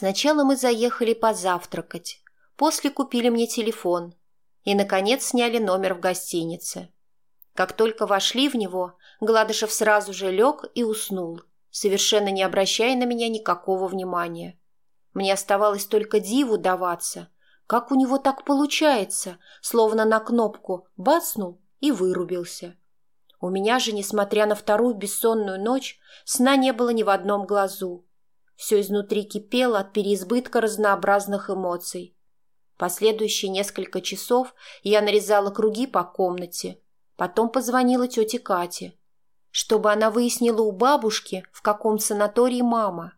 Сначала мы заехали позавтракать, после купили мне телефон и, наконец, сняли номер в гостинице. Как только вошли в него, Гладышев сразу же лег и уснул, совершенно не обращая на меня никакого внимания. Мне оставалось только диву даваться, как у него так получается, словно на кнопку бацнул и вырубился. У меня же, несмотря на вторую бессонную ночь, сна не было ни в одном глазу. Все изнутри кипело от переизбытка разнообразных эмоций. Последующие несколько часов я нарезала круги по комнате, потом позвонила тете Кате, чтобы она выяснила у бабушки, в каком санатории мама,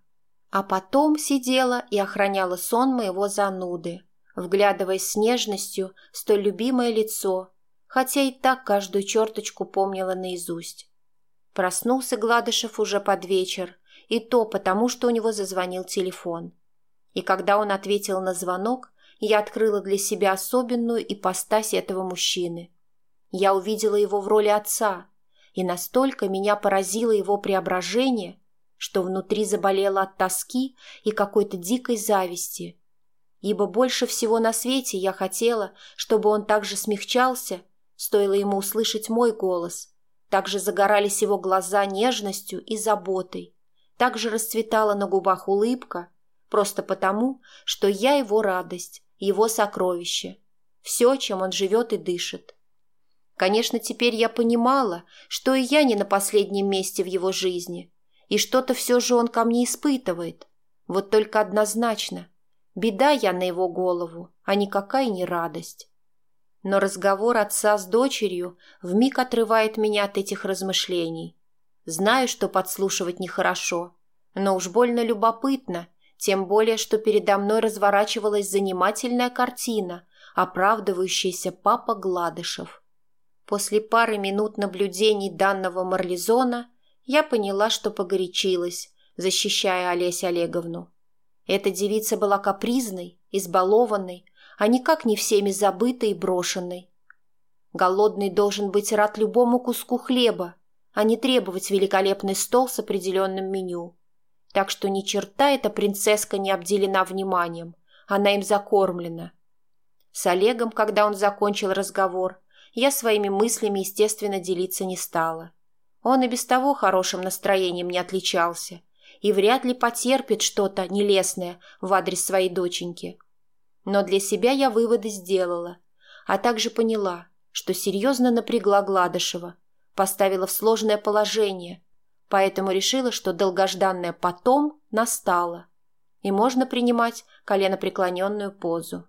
а потом сидела и охраняла сон моего зануды, вглядываясь с нежностью в столь любимое лицо, хотя и так каждую черточку помнила наизусть. Проснулся Гладышев уже под вечер, и то потому, что у него зазвонил телефон. И когда он ответил на звонок, я открыла для себя особенную ипостась этого мужчины. Я увидела его в роли отца, и настолько меня поразило его преображение, что внутри заболело от тоски и какой-то дикой зависти. Ибо больше всего на свете я хотела, чтобы он также смягчался, стоило ему услышать мой голос, также загорались его глаза нежностью и заботой, также расцветала на губах улыбка, просто потому, что я его радость, его сокровище, все, чем он живет и дышит. Конечно, теперь я понимала, что и я не на последнем месте в его жизни, и что-то все же он ко мне испытывает. Вот только однозначно, беда я на его голову, а никакая не радость. Но разговор отца с дочерью вмиг отрывает меня от этих размышлений. Знаю, что подслушивать нехорошо, но уж больно любопытно, тем более, что передо мной разворачивалась занимательная картина, оправдывающаяся папа Гладышев. После пары минут наблюдений данного Марлизона я поняла, что погорячилась, защищая Олесь Олеговну. Эта девица была капризной, избалованной, а никак не всеми забытой и брошенной. Голодный должен быть рад любому куску хлеба, а не требовать великолепный стол с определенным меню. Так что ни черта эта принцесска не обделена вниманием, она им закормлена. С Олегом, когда он закончил разговор, я своими мыслями, естественно, делиться не стала. Он и без того хорошим настроением не отличался и вряд ли потерпит что-то нелестное в адрес своей доченьки. Но для себя я выводы сделала, а также поняла, что серьезно напрягла Гладышева, поставила в сложное положение, поэтому решила, что долгожданное «потом» настало, и можно принимать коленопреклоненную позу.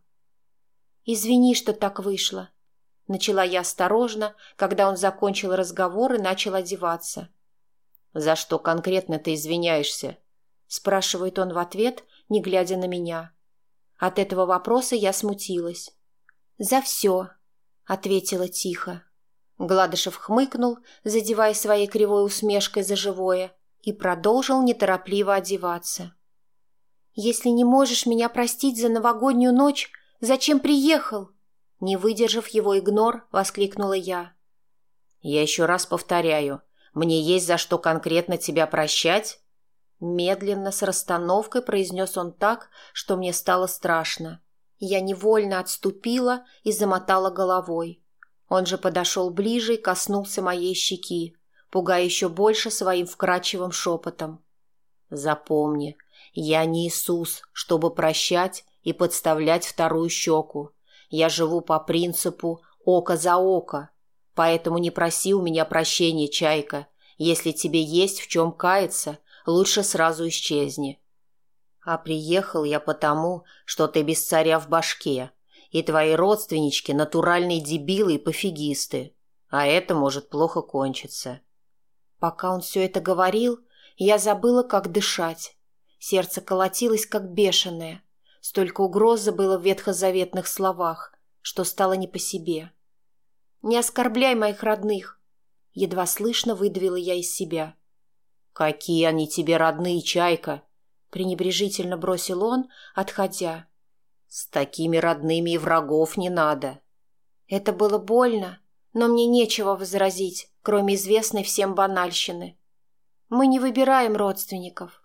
«Извини, что так вышло», — начала я осторожно, когда он закончил разговор и начал одеваться. «За что конкретно ты извиняешься?» — спрашивает он в ответ, не глядя на меня. От этого вопроса я смутилась. «За все», — ответила тихо. Гладышев хмыкнул, задевая своей кривой усмешкой за живое, и продолжил неторопливо одеваться. «Если не можешь меня простить за новогоднюю ночь, зачем приехал?» Не выдержав его игнор, воскликнула я. «Я еще раз повторяю, мне есть за что конкретно тебя прощать?» Медленно, с расстановкой произнес он так, что мне стало страшно. Я невольно отступила и замотала головой. Он же подошел ближе и коснулся моей щеки, пугая еще больше своим вкрадчивым шепотом. «Запомни, я не Иисус, чтобы прощать и подставлять вторую щеку. Я живу по принципу «око за око», поэтому не проси у меня прощения, Чайка. Если тебе есть в чем каяться, лучше сразу исчезни. А приехал я потому, что ты без царя в башке, и твои родственнички – натуральные дебилы и пофигисты. А это может плохо кончиться. Пока он все это говорил, я забыла, как дышать. Сердце колотилось, как бешеное. Столько угрозы было в ветхозаветных словах, что стало не по себе. «Не оскорбляй моих родных!» Едва слышно выдавила я из себя. «Какие они тебе родные, Чайка!» пренебрежительно бросил он, отходя. С такими родными и врагов не надо. Это было больно, но мне нечего возразить, кроме известной всем банальщины. Мы не выбираем родственников.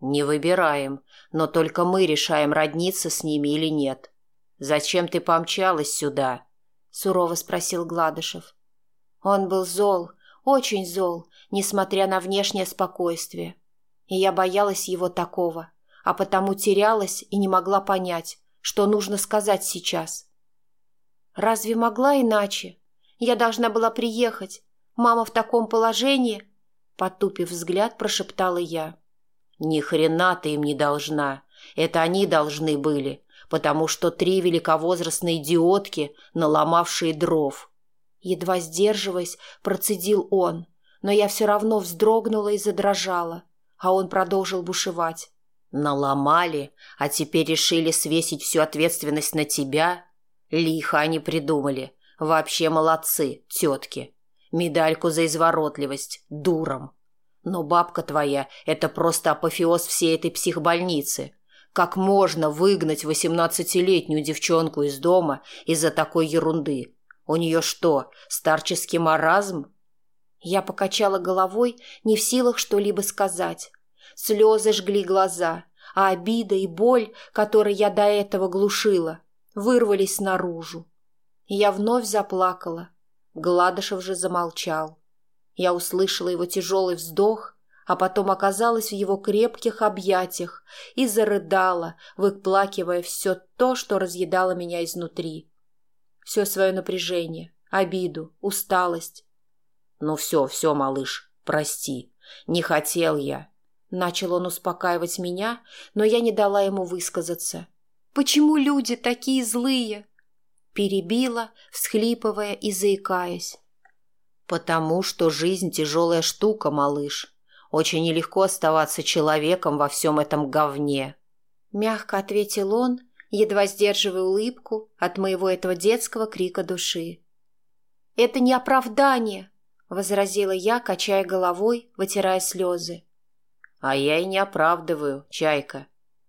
Не выбираем, но только мы решаем, родниться с ними или нет. Зачем ты помчалась сюда? Сурово спросил Гладышев. Он был зол, очень зол, несмотря на внешнее спокойствие. И я боялась его такого, а потому терялась и не могла понять, что нужно сказать сейчас. Разве могла иначе? Я должна была приехать. Мама в таком положении, потупив взгляд, прошептала я. Ни хрена ты им не должна. Это они должны были, потому что три великовозрастные идиотки, наломавшие дров. Едва сдерживаясь, процедил он, но я все равно вздрогнула и задрожала, а он продолжил бушевать. Наломали, а теперь решили свесить всю ответственность на тебя? Лихо они придумали. Вообще молодцы, тетки. Медальку за изворотливость, дуром. Но бабка твоя – это просто апофеоз всей этой психбольницы. Как можно выгнать восемнадцатилетнюю девчонку из дома из-за такой ерунды? У нее что, старческий маразм? Я покачала головой, не в силах что-либо сказать. Слезы жгли глаза, а обида и боль, которые я до этого глушила, вырвались наружу. Я вновь заплакала. Гладышев же замолчал. Я услышала его тяжелый вздох, а потом оказалась в его крепких объятиях и зарыдала, выплакивая все то, что разъедало меня изнутри. Все свое напряжение, обиду, усталость. «Ну все, все, малыш, прости. Не хотел я». Начал он успокаивать меня, но я не дала ему высказаться. «Почему люди такие злые?» Перебила, всхлипывая и заикаясь. «Потому что жизнь тяжелая штука, малыш. Очень нелегко оставаться человеком во всем этом говне». Мягко ответил он, едва сдерживая улыбку от моего этого детского крика души. «Это не оправдание», — возразила я, качая головой, вытирая слезы. «А я и не оправдываю, Чайка.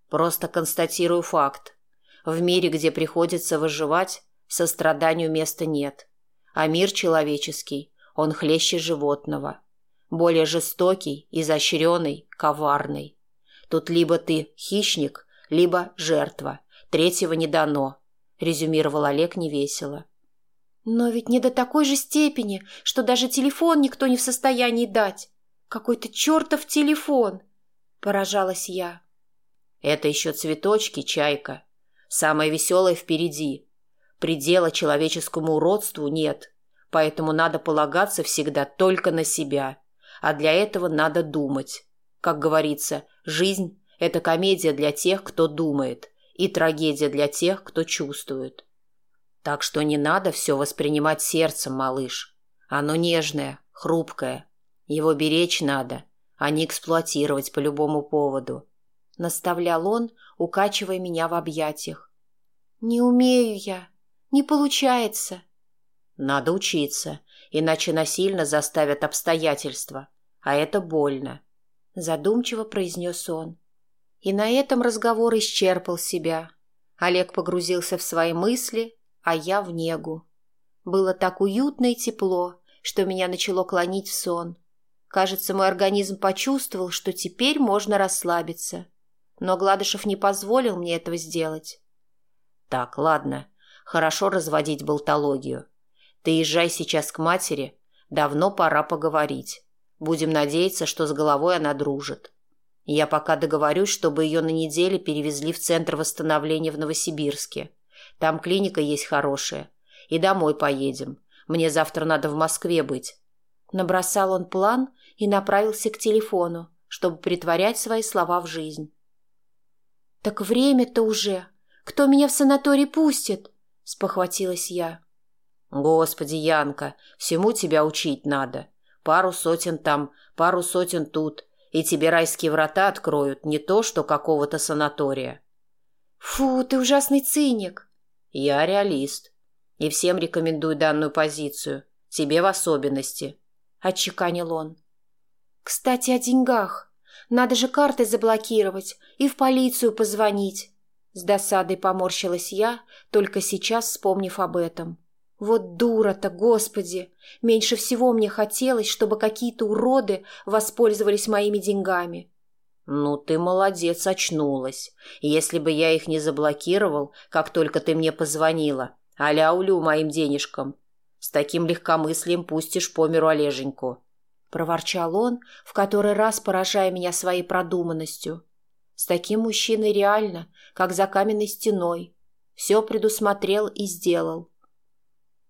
Просто констатирую факт. В мире, где приходится выживать, состраданию места нет. А мир человеческий он хлеще животного. Более жестокий, изощренный, коварный. Тут либо ты хищник, либо жертва. Третьего не дано, резюмировал Олег невесело. Но ведь не до такой же степени, что даже телефон никто не в состоянии дать. Какой-то чертов телефон, поражалась я. Это еще цветочки, чайка. Самое веселое впереди. Предела человеческому уродству нет поэтому надо полагаться всегда только на себя. А для этого надо думать. Как говорится, жизнь – это комедия для тех, кто думает, и трагедия для тех, кто чувствует. Так что не надо все воспринимать сердцем, малыш. Оно нежное, хрупкое. Его беречь надо, а не эксплуатировать по любому поводу. Наставлял он, укачивая меня в объятиях. «Не умею я. Не получается», надо учиться, иначе насильно заставят обстоятельства, а это больно. Задумчиво произнес он. И на этом разговор исчерпал себя. Олег погрузился в свои мысли, а я в негу. Было так уютно и тепло, что меня начало клонить в сон. Кажется, мой организм почувствовал, что теперь можно расслабиться. Но Гладышев не позволил мне этого сделать. Так, ладно, хорошо разводить болтологию. Ты езжай сейчас к матери. Давно пора поговорить. Будем надеяться, что с головой она дружит. Я пока договорюсь, чтобы ее на неделе перевезли в Центр восстановления в Новосибирске. Там клиника есть хорошая. И домой поедем. Мне завтра надо в Москве быть. Набросал он план и направился к телефону, чтобы притворять свои слова в жизнь. «Так время-то уже. Кто меня в санаторий пустит?» – спохватилась я. Господи, Янка, всему тебя учить надо. Пару сотен там, пару сотен тут, и тебе райские врата откроют, не то что какого-то санатория. Фу, ты ужасный циник. Я реалист. И всем рекомендую данную позицию. Тебе в особенности. Отчеканил он. Кстати, о деньгах. Надо же карты заблокировать и в полицию позвонить. С досадой поморщилась я, только сейчас вспомнив об этом. Вот дура-то, господи! Меньше всего мне хотелось, чтобы какие-то уроды воспользовались моими деньгами. «Ну, ты молодец, очнулась. Если бы я их не заблокировал, как только ты мне позвонила, аля-улю моим денежкам, с таким легкомыслием пустишь по миру Олеженьку», — проворчал он, в который раз поражая меня своей продуманностью. «С таким мужчиной реально, как за каменной стеной. Все предусмотрел и сделал».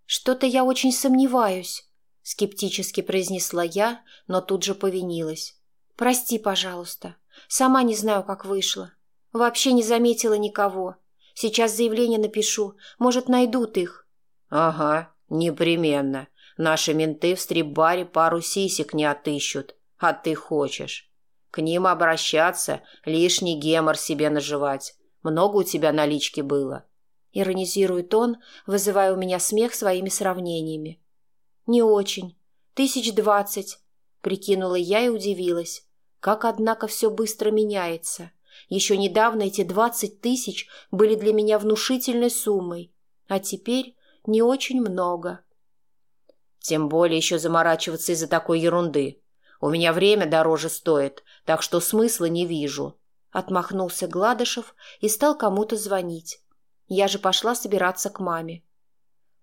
«Что-то я очень сомневаюсь», — скептически произнесла я, но тут же повинилась. «Прости, пожалуйста. Сама не знаю, как вышло. Вообще не заметила никого. Сейчас заявление напишу. Может, найдут их». «Ага, непременно. Наши менты в стрип-баре пару сисек не отыщут. А ты хочешь. К ним обращаться, лишний гемор себе наживать. Много у тебя налички было?» Иронизирует он, вызывая у меня смех своими сравнениями. «Не очень. Тысяч двадцать», — прикинула я и удивилась. Как, однако, все быстро меняется. Еще недавно эти двадцать тысяч были для меня внушительной суммой, а теперь не очень много. Тем более еще заморачиваться из-за такой ерунды. У меня время дороже стоит, так что смысла не вижу. Отмахнулся Гладышев и стал кому-то звонить. Я же пошла собираться к маме.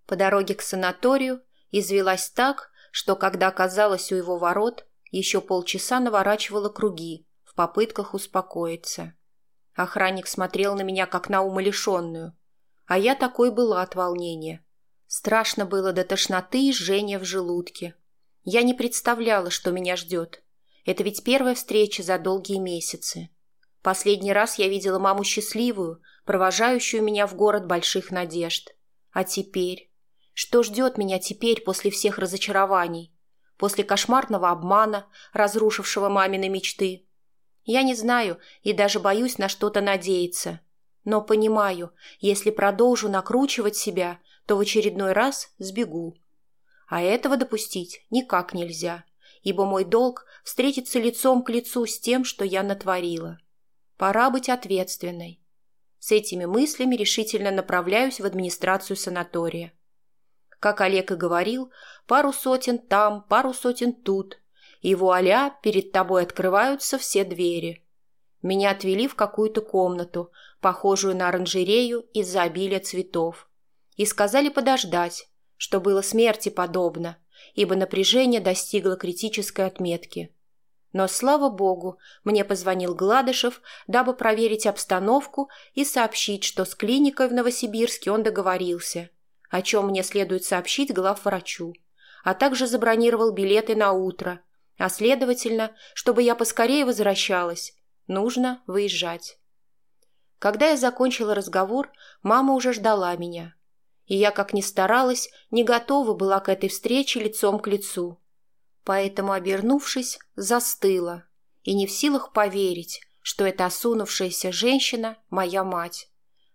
По дороге к санаторию извелась так, что, когда оказалась у его ворот, еще полчаса наворачивала круги в попытках успокоиться. Охранник смотрел на меня, как на умалишенную, а я такой была от волнения. Страшно было до тошноты и жжения в желудке. Я не представляла, что меня ждет. Это ведь первая встреча за долгие месяцы. Последний раз я видела маму счастливую, провожающую меня в город больших надежд. А теперь? Что ждет меня теперь после всех разочарований? после кошмарного обмана, разрушившего мамины мечты. Я не знаю и даже боюсь на что-то надеяться. Но понимаю, если продолжу накручивать себя, то в очередной раз сбегу. А этого допустить никак нельзя, ибо мой долг – встретиться лицом к лицу с тем, что я натворила. Пора быть ответственной. С этими мыслями решительно направляюсь в администрацию санатория. Как Олег и говорил, пару сотен там, пару сотен тут. И вуаля, перед тобой открываются все двери. Меня отвели в какую-то комнату, похожую на оранжерею из-за обилия цветов. И сказали подождать, что было смерти подобно, ибо напряжение достигло критической отметки. Но, слава богу, мне позвонил Гладышев, дабы проверить обстановку и сообщить, что с клиникой в Новосибирске он договорился – о чем мне следует сообщить главврачу, а также забронировал билеты на утро, а следовательно, чтобы я поскорее возвращалась, нужно выезжать. Когда я закончила разговор, мама уже ждала меня. И я, как ни старалась, не готова была к этой встрече лицом к лицу. Поэтому, обернувшись, застыла и не в силах поверить, что эта осунувшаяся женщина – моя мать.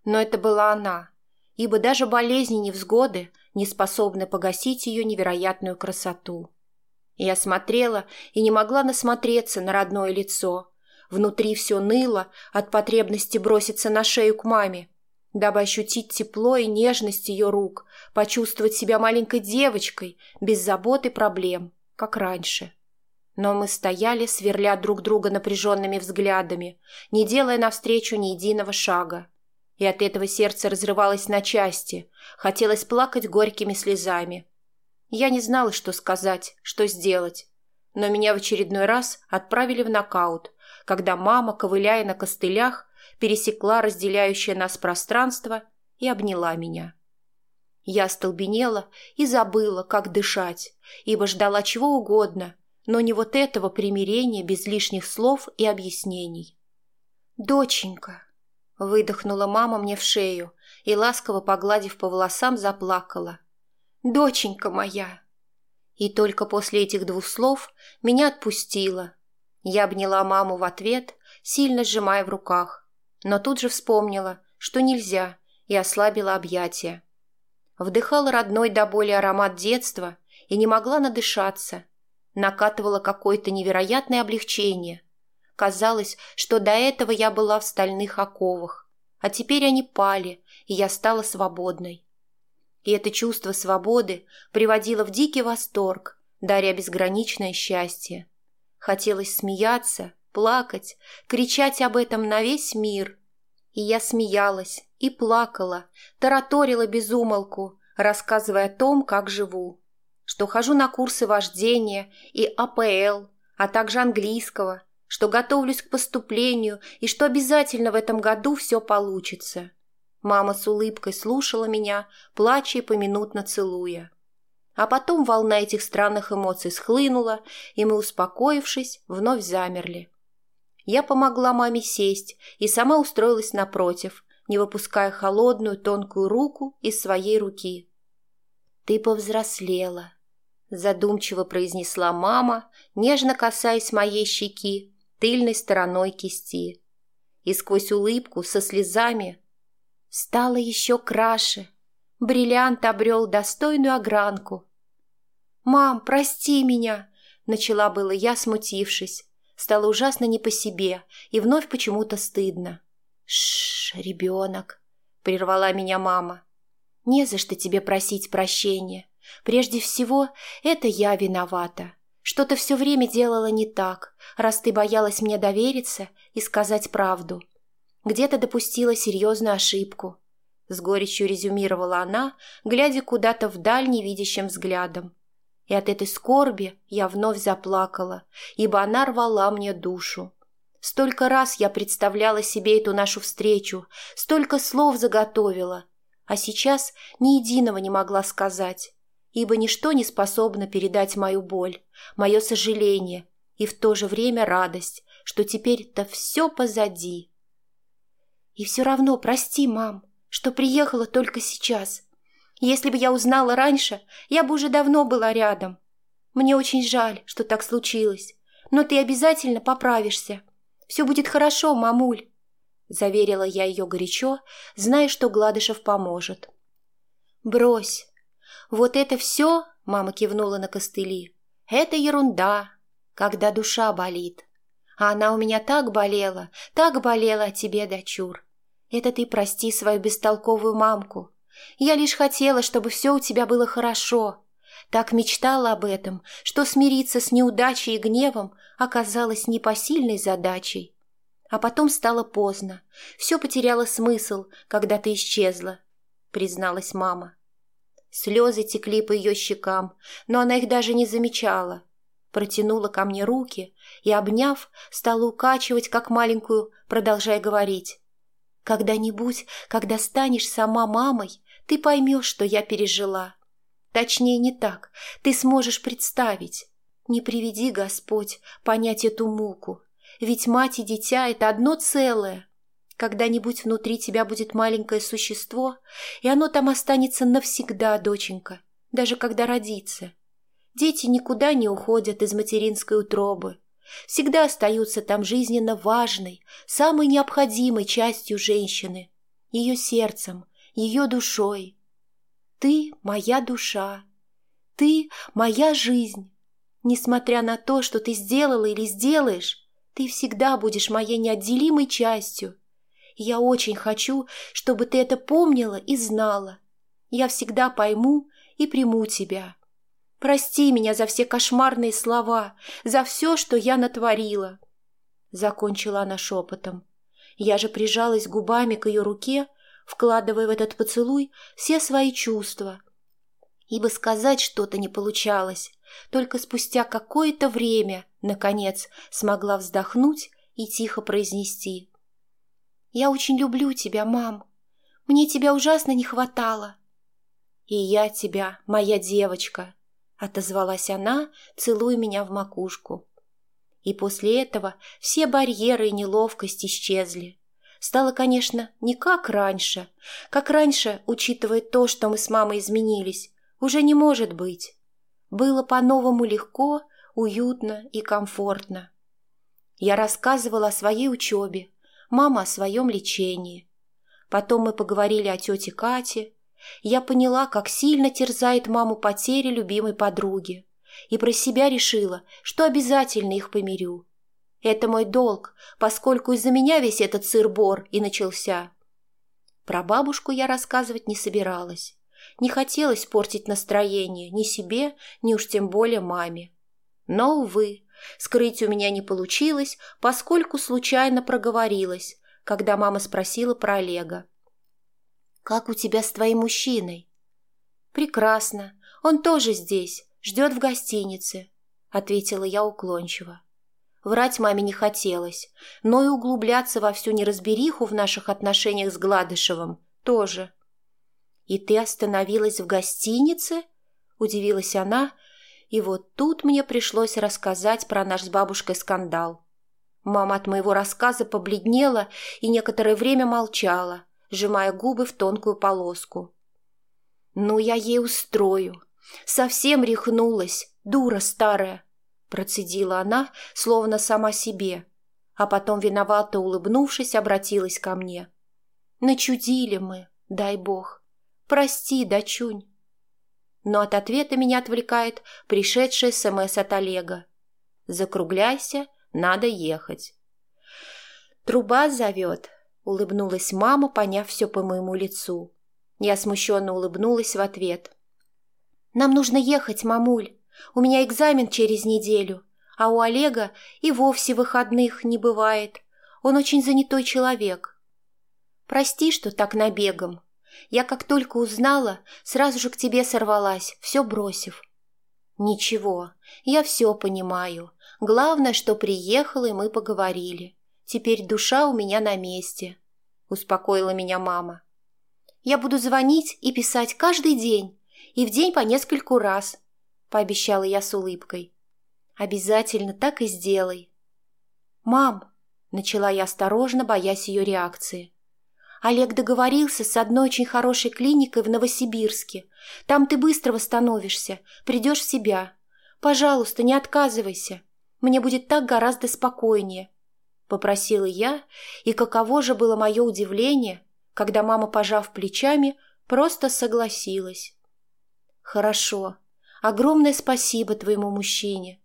Но это была она, ибо даже болезни невзгоды не способны погасить ее невероятную красоту. Я смотрела и не могла насмотреться на родное лицо. Внутри все ныло от потребности броситься на шею к маме, дабы ощутить тепло и нежность ее рук, почувствовать себя маленькой девочкой, без забот и проблем, как раньше. Но мы стояли, сверля друг друга напряженными взглядами, не делая навстречу ни единого шага и от этого сердце разрывалось на части, хотелось плакать горькими слезами. Я не знала, что сказать, что сделать, но меня в очередной раз отправили в нокаут, когда мама, ковыляя на костылях, пересекла разделяющее нас пространство и обняла меня. Я остолбенела и забыла, как дышать, ибо ждала чего угодно, но не вот этого примирения без лишних слов и объяснений. «Доченька!» Выдохнула мама мне в шею и, ласково погладив по волосам, заплакала. «Доченька моя!» И только после этих двух слов меня отпустила. Я обняла маму в ответ, сильно сжимая в руках, но тут же вспомнила, что нельзя, и ослабила объятия. Вдыхала родной до боли аромат детства и не могла надышаться. Накатывала какое-то невероятное облегчение – Казалось, что до этого я была в стальных оковах, а теперь они пали, и я стала свободной. И это чувство свободы приводило в дикий восторг, даря безграничное счастье. Хотелось смеяться, плакать, кричать об этом на весь мир. И я смеялась и плакала, тараторила безумолку, рассказывая о том, как живу. Что хожу на курсы вождения и АПЛ, а также английского, что готовлюсь к поступлению и что обязательно в этом году все получится. Мама с улыбкой слушала меня, плача и поминутно целуя. А потом волна этих странных эмоций схлынула, и мы, успокоившись, вновь замерли. Я помогла маме сесть и сама устроилась напротив, не выпуская холодную тонкую руку из своей руки. «Ты повзрослела», — задумчиво произнесла мама, нежно касаясь моей щеки тыльной стороной кисти. И сквозь улыбку со слезами стало еще краше. Бриллиант обрел достойную огранку. «Мам, прости меня!» — начала было я, смутившись. Стало ужасно не по себе и вновь почему-то стыдно. «Шш, ребенок!» — прервала меня мама. «Не за что тебе просить прощения. Прежде всего, это я виновата. Что-то все время делала не так, раз ты боялась мне довериться и сказать правду. Где-то допустила серьезную ошибку. С горечью резюмировала она, глядя куда-то вдаль невидящим взглядом. И от этой скорби я вновь заплакала, ибо она рвала мне душу. Столько раз я представляла себе эту нашу встречу, столько слов заготовила, а сейчас ни единого не могла сказать, ибо ничто не способно передать мою боль, мое сожаление и в то же время радость, что теперь-то все позади. И все равно прости, мам, что приехала только сейчас. Если бы я узнала раньше, я бы уже давно была рядом. Мне очень жаль, что так случилось, но ты обязательно поправишься. Все будет хорошо, мамуль», — заверила я ее горячо, зная, что Гладышев поможет. «Брось. Вот это все, — мама кивнула на костыли, — это ерунда, когда душа болит. А она у меня так болела, так болела о тебе, дочур. Это ты прости свою бестолковую мамку. Я лишь хотела, чтобы все у тебя было хорошо. Так мечтала об этом, что смириться с неудачей и гневом оказалось непосильной задачей. А потом стало поздно. Все потеряло смысл, когда ты исчезла, призналась мама. Слезы текли по ее щекам, но она их даже не замечала. Протянула ко мне руки и, обняв, стала укачивать, как маленькую, продолжая говорить. «Когда-нибудь, когда станешь сама мамой, ты поймешь, что я пережила. Точнее, не так. Ты сможешь представить. Не приведи, Господь, понять эту муку. Ведь мать и дитя — это одно целое. Когда-нибудь внутри тебя будет маленькое существо, и оно там останется навсегда, доченька, даже когда родится. Дети никуда не уходят из материнской утробы. Всегда остаются там жизненно важной, самой необходимой частью женщины, ее сердцем, ее душой. Ты — моя душа. Ты — моя жизнь. Несмотря на то, что ты сделала или сделаешь, ты всегда будешь моей неотделимой частью. я очень хочу, чтобы ты это помнила и знала. Я всегда пойму и приму тебя. Прости меня за все кошмарные слова, за все, что я натворила. Закончила она шепотом. Я же прижалась губами к ее руке, вкладывая в этот поцелуй все свои чувства. Ибо сказать что-то не получалось. Только спустя какое-то время, наконец, смогла вздохнуть и тихо произнести. «Я очень люблю тебя, мам. Мне тебя ужасно не хватало». «И я тебя, моя девочка», — отозвалась она, целуя меня в макушку. И после этого все барьеры и неловкость исчезли. Стало, конечно, не как раньше. Как раньше, учитывая то, что мы с мамой изменились, уже не может быть. Было по-новому легко, уютно и комфортно. Я рассказывала о своей учебе, мама о своем лечении. Потом мы поговорили о тете Кате. Я поняла, как сильно терзает маму потеря любимой подруги. И про себя решила, что обязательно их помирю. Это мой долг, поскольку из-за меня весь этот сыр-бор и начался. Про бабушку я рассказывать не собиралась. Не хотелось портить настроение ни себе, ни уж тем более маме. Но, увы, Скрыть у меня не получилось, поскольку случайно проговорилась, когда мама спросила про Олега. «Как у тебя с твоим мужчиной?» «Прекрасно. Он тоже здесь, ждет в гостинице», — ответила я уклончиво. Врать маме не хотелось, но и углубляться во всю неразбериху в наших отношениях с Гладышевым тоже. «И ты остановилась в гостинице?» – удивилась она, и вот тут мне пришлось рассказать про наш с бабушкой скандал. Мама от моего рассказа побледнела и некоторое время молчала, сжимая губы в тонкую полоску. «Ну, я ей устрою. Совсем рехнулась, дура старая», – процедила она, словно сама себе, а потом, виновато улыбнувшись, обратилась ко мне. «Начудили мы, дай бог. Прости, дочунь». Но от ответа меня отвлекает пришедший СМС от Олега. «Закругляйся, надо ехать». «Труба зовет», — улыбнулась мама, поняв все по моему лицу. Я смущенно улыбнулась в ответ. «Нам нужно ехать, мамуль. У меня экзамен через неделю, а у Олега и вовсе выходных не бывает. Он очень занятой человек. Прости, что так набегом. Я как только узнала, сразу же к тебе сорвалась, все бросив. Ничего, я все понимаю. Главное, что приехала, и мы поговорили. Теперь душа у меня на месте, — успокоила меня мама. Я буду звонить и писать каждый день, и в день по нескольку раз, — пообещала я с улыбкой. «Обязательно так и сделай». «Мам», — начала я осторожно, боясь ее реакции. «Олег договорился с одной очень хорошей клиникой в Новосибирске. Там ты быстро восстановишься, придешь в себя. Пожалуйста, не отказывайся. Мне будет так гораздо спокойнее», — попросила я, и каково же было мое удивление, когда мама, пожав плечами, просто согласилась. «Хорошо», Огромное спасибо твоему мужчине.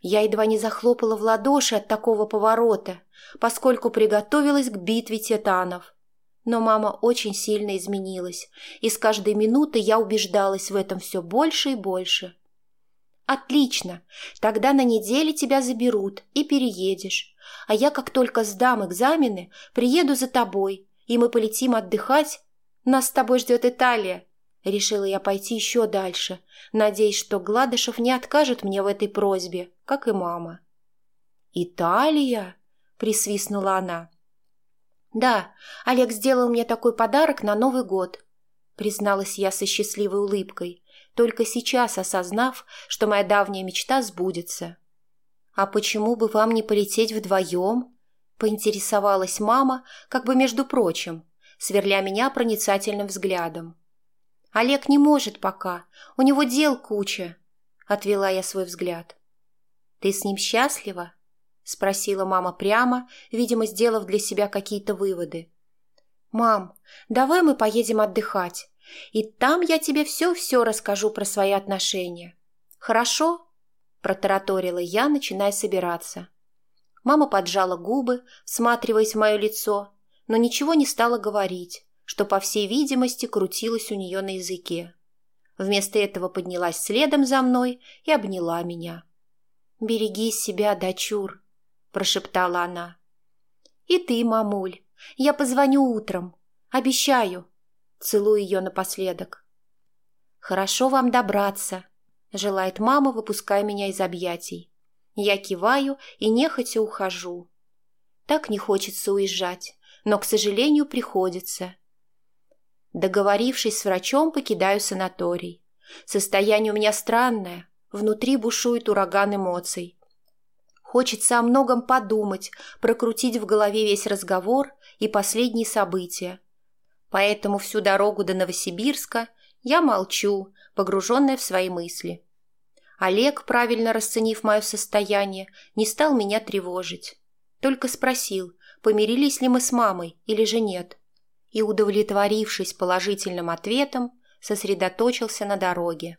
Я едва не захлопала в ладоши от такого поворота, поскольку приготовилась к битве титанов. Но мама очень сильно изменилась, и с каждой минуты я убеждалась в этом все больше и больше. «Отлично, тогда на неделе тебя заберут и переедешь, а я как только сдам экзамены, приеду за тобой, и мы полетим отдыхать. Нас с тобой ждет Италия, Решила я пойти еще дальше, надеясь, что Гладышев не откажет мне в этой просьбе, как и мама. «Италия?» – присвистнула она. «Да, Олег сделал мне такой подарок на Новый год», – призналась я со счастливой улыбкой, только сейчас осознав, что моя давняя мечта сбудется. «А почему бы вам не полететь вдвоем?» – поинтересовалась мама, как бы между прочим, сверля меня проницательным взглядом. Олег не может пока, у него дел куча», — отвела я свой взгляд. «Ты с ним счастлива?» — спросила мама прямо, видимо, сделав для себя какие-то выводы. «Мам, давай мы поедем отдыхать, и там я тебе все-все расскажу про свои отношения. Хорошо?» — протараторила я, начиная собираться. Мама поджала губы, всматриваясь в мое лицо, но ничего не стала говорить, что, по всей видимости, крутилось у нее на языке. Вместо этого поднялась следом за мной и обняла меня. «Береги себя, дочур», – прошептала она. «И ты, мамуль, я позвоню утром, обещаю», – целую ее напоследок. «Хорошо вам добраться», – желает мама, выпуская меня из объятий. Я киваю и нехотя ухожу. Так не хочется уезжать, но, к сожалению, приходится. Договорившись с врачом, покидаю санаторий. Состояние у меня странное, внутри бушует ураган эмоций. Хочется о многом подумать, прокрутить в голове весь разговор и последние события. Поэтому всю дорогу до Новосибирска я молчу, погруженная в свои мысли. Олег, правильно расценив мое состояние, не стал меня тревожить. Только спросил, помирились ли мы с мамой или же нет и, удовлетворившись положительным ответом, сосредоточился на дороге.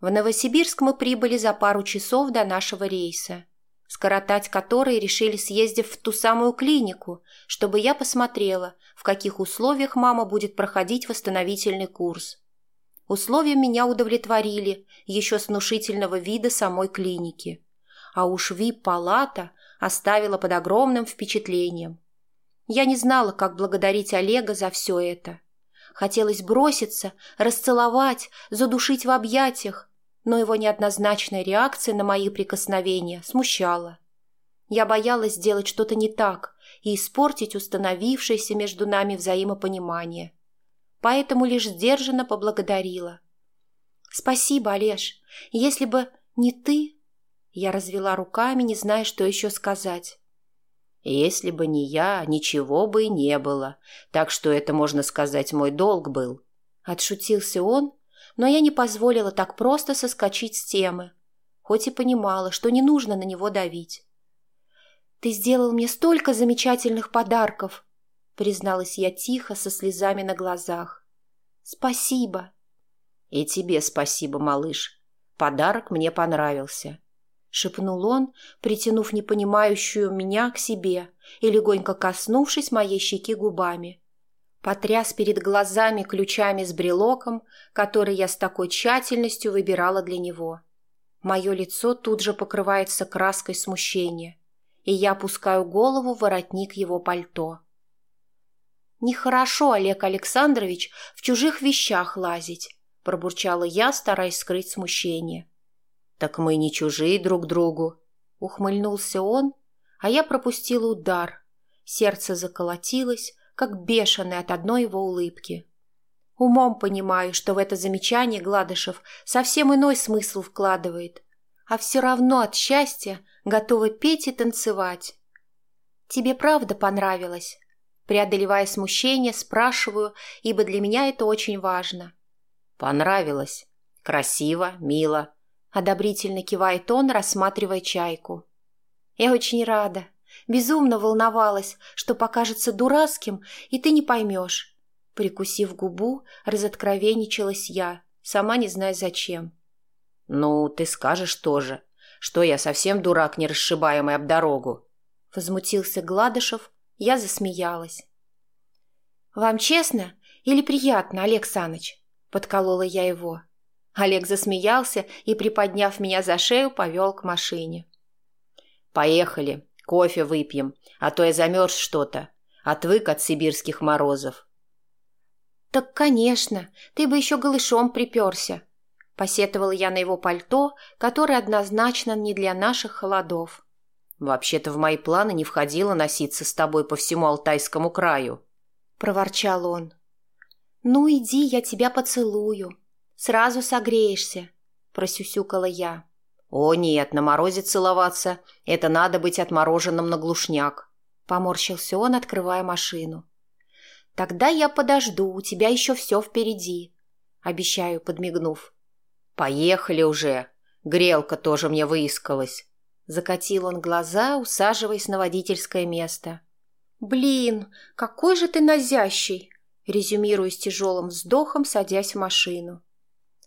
В Новосибирск мы прибыли за пару часов до нашего рейса, скоротать который решили, съездив в ту самую клинику, чтобы я посмотрела, в каких условиях мама будет проходить восстановительный курс. Условия меня удовлетворили еще с внушительного вида самой клиники. а уж вип-палата оставила под огромным впечатлением. Я не знала, как благодарить Олега за все это. Хотелось броситься, расцеловать, задушить в объятиях, но его неоднозначная реакция на мои прикосновения смущала. Я боялась сделать что-то не так и испортить установившееся между нами взаимопонимание. Поэтому лишь сдержанно поблагодарила. «Спасибо, Олеж. Если бы не ты...» Я развела руками, не зная, что еще сказать. «Если бы не я, ничего бы и не было. Так что это, можно сказать, мой долг был». Отшутился он, но я не позволила так просто соскочить с темы, хоть и понимала, что не нужно на него давить. «Ты сделал мне столько замечательных подарков!» призналась я тихо, со слезами на глазах. «Спасибо!» «И тебе спасибо, малыш. Подарок мне понравился», — шепнул он, притянув непонимающую меня к себе и легонько коснувшись моей щеки губами. Потряс перед глазами ключами с брелоком, который я с такой тщательностью выбирала для него. Мое лицо тут же покрывается краской смущения, и я опускаю голову в воротник его пальто. «Нехорошо, Олег Александрович, в чужих вещах лазить», пробурчала я, стараясь скрыть смущение. «Так мы не чужие друг другу», — ухмыльнулся он, а я пропустила удар. Сердце заколотилось, как бешеное от одной его улыбки. Умом понимаю, что в это замечание Гладышев совсем иной смысл вкладывает, а все равно от счастья готова петь и танцевать. «Тебе правда понравилось?» Преодолевая смущение, спрашиваю, ибо для меня это очень важно. «Понравилось. Красиво, мило», — одобрительно кивает он, рассматривая чайку. «Я очень рада. Безумно волновалась, что покажется дурацким, и ты не поймешь». Прикусив губу, разоткровенничалась я, сама не зная зачем. «Ну, ты скажешь тоже, что я совсем дурак, не расшибаемый об дорогу», — возмутился Гладышев, я засмеялась. «Вам честно или приятно, Олег Саныч?» — подколола я его. Олег засмеялся и, приподняв меня за шею, повел к машине. «Поехали, кофе выпьем, а то я замерз что-то. Отвык от сибирских морозов». «Так, конечно, ты бы еще голышом приперся», — посетовала я на его пальто, которое однозначно не для наших холодов. «Вообще-то в мои планы не входило носиться с тобой по всему Алтайскому краю», — проворчал он. «Ну, иди, я тебя поцелую. Сразу согреешься», — просюсюкала я. «О нет, на морозе целоваться — это надо быть отмороженным на глушняк», — поморщился он, открывая машину. «Тогда я подожду, у тебя еще все впереди», — обещаю, подмигнув. «Поехали уже. Грелка тоже мне выискалась». Закатил он глаза, усаживаясь на водительское место. «Блин, какой же ты назящий!» резюмирую с тяжелым вздохом, садясь в машину.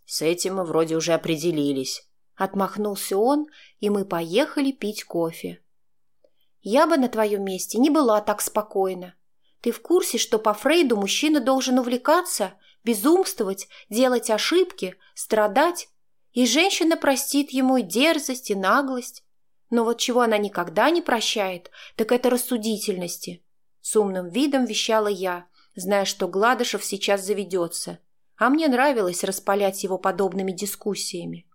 «С этим мы вроде уже определились», — отмахнулся он, и мы поехали пить кофе. «Я бы на твоем месте не была так спокойна. Ты в курсе, что по Фрейду мужчина должен увлекаться, безумствовать, делать ошибки, страдать, и женщина простит ему и дерзость, и наглость, но вот чего она никогда не прощает, так это рассудительности. С умным видом вещала я, зная, что Гладышев сейчас заведется. А мне нравилось распалять его подобными дискуссиями.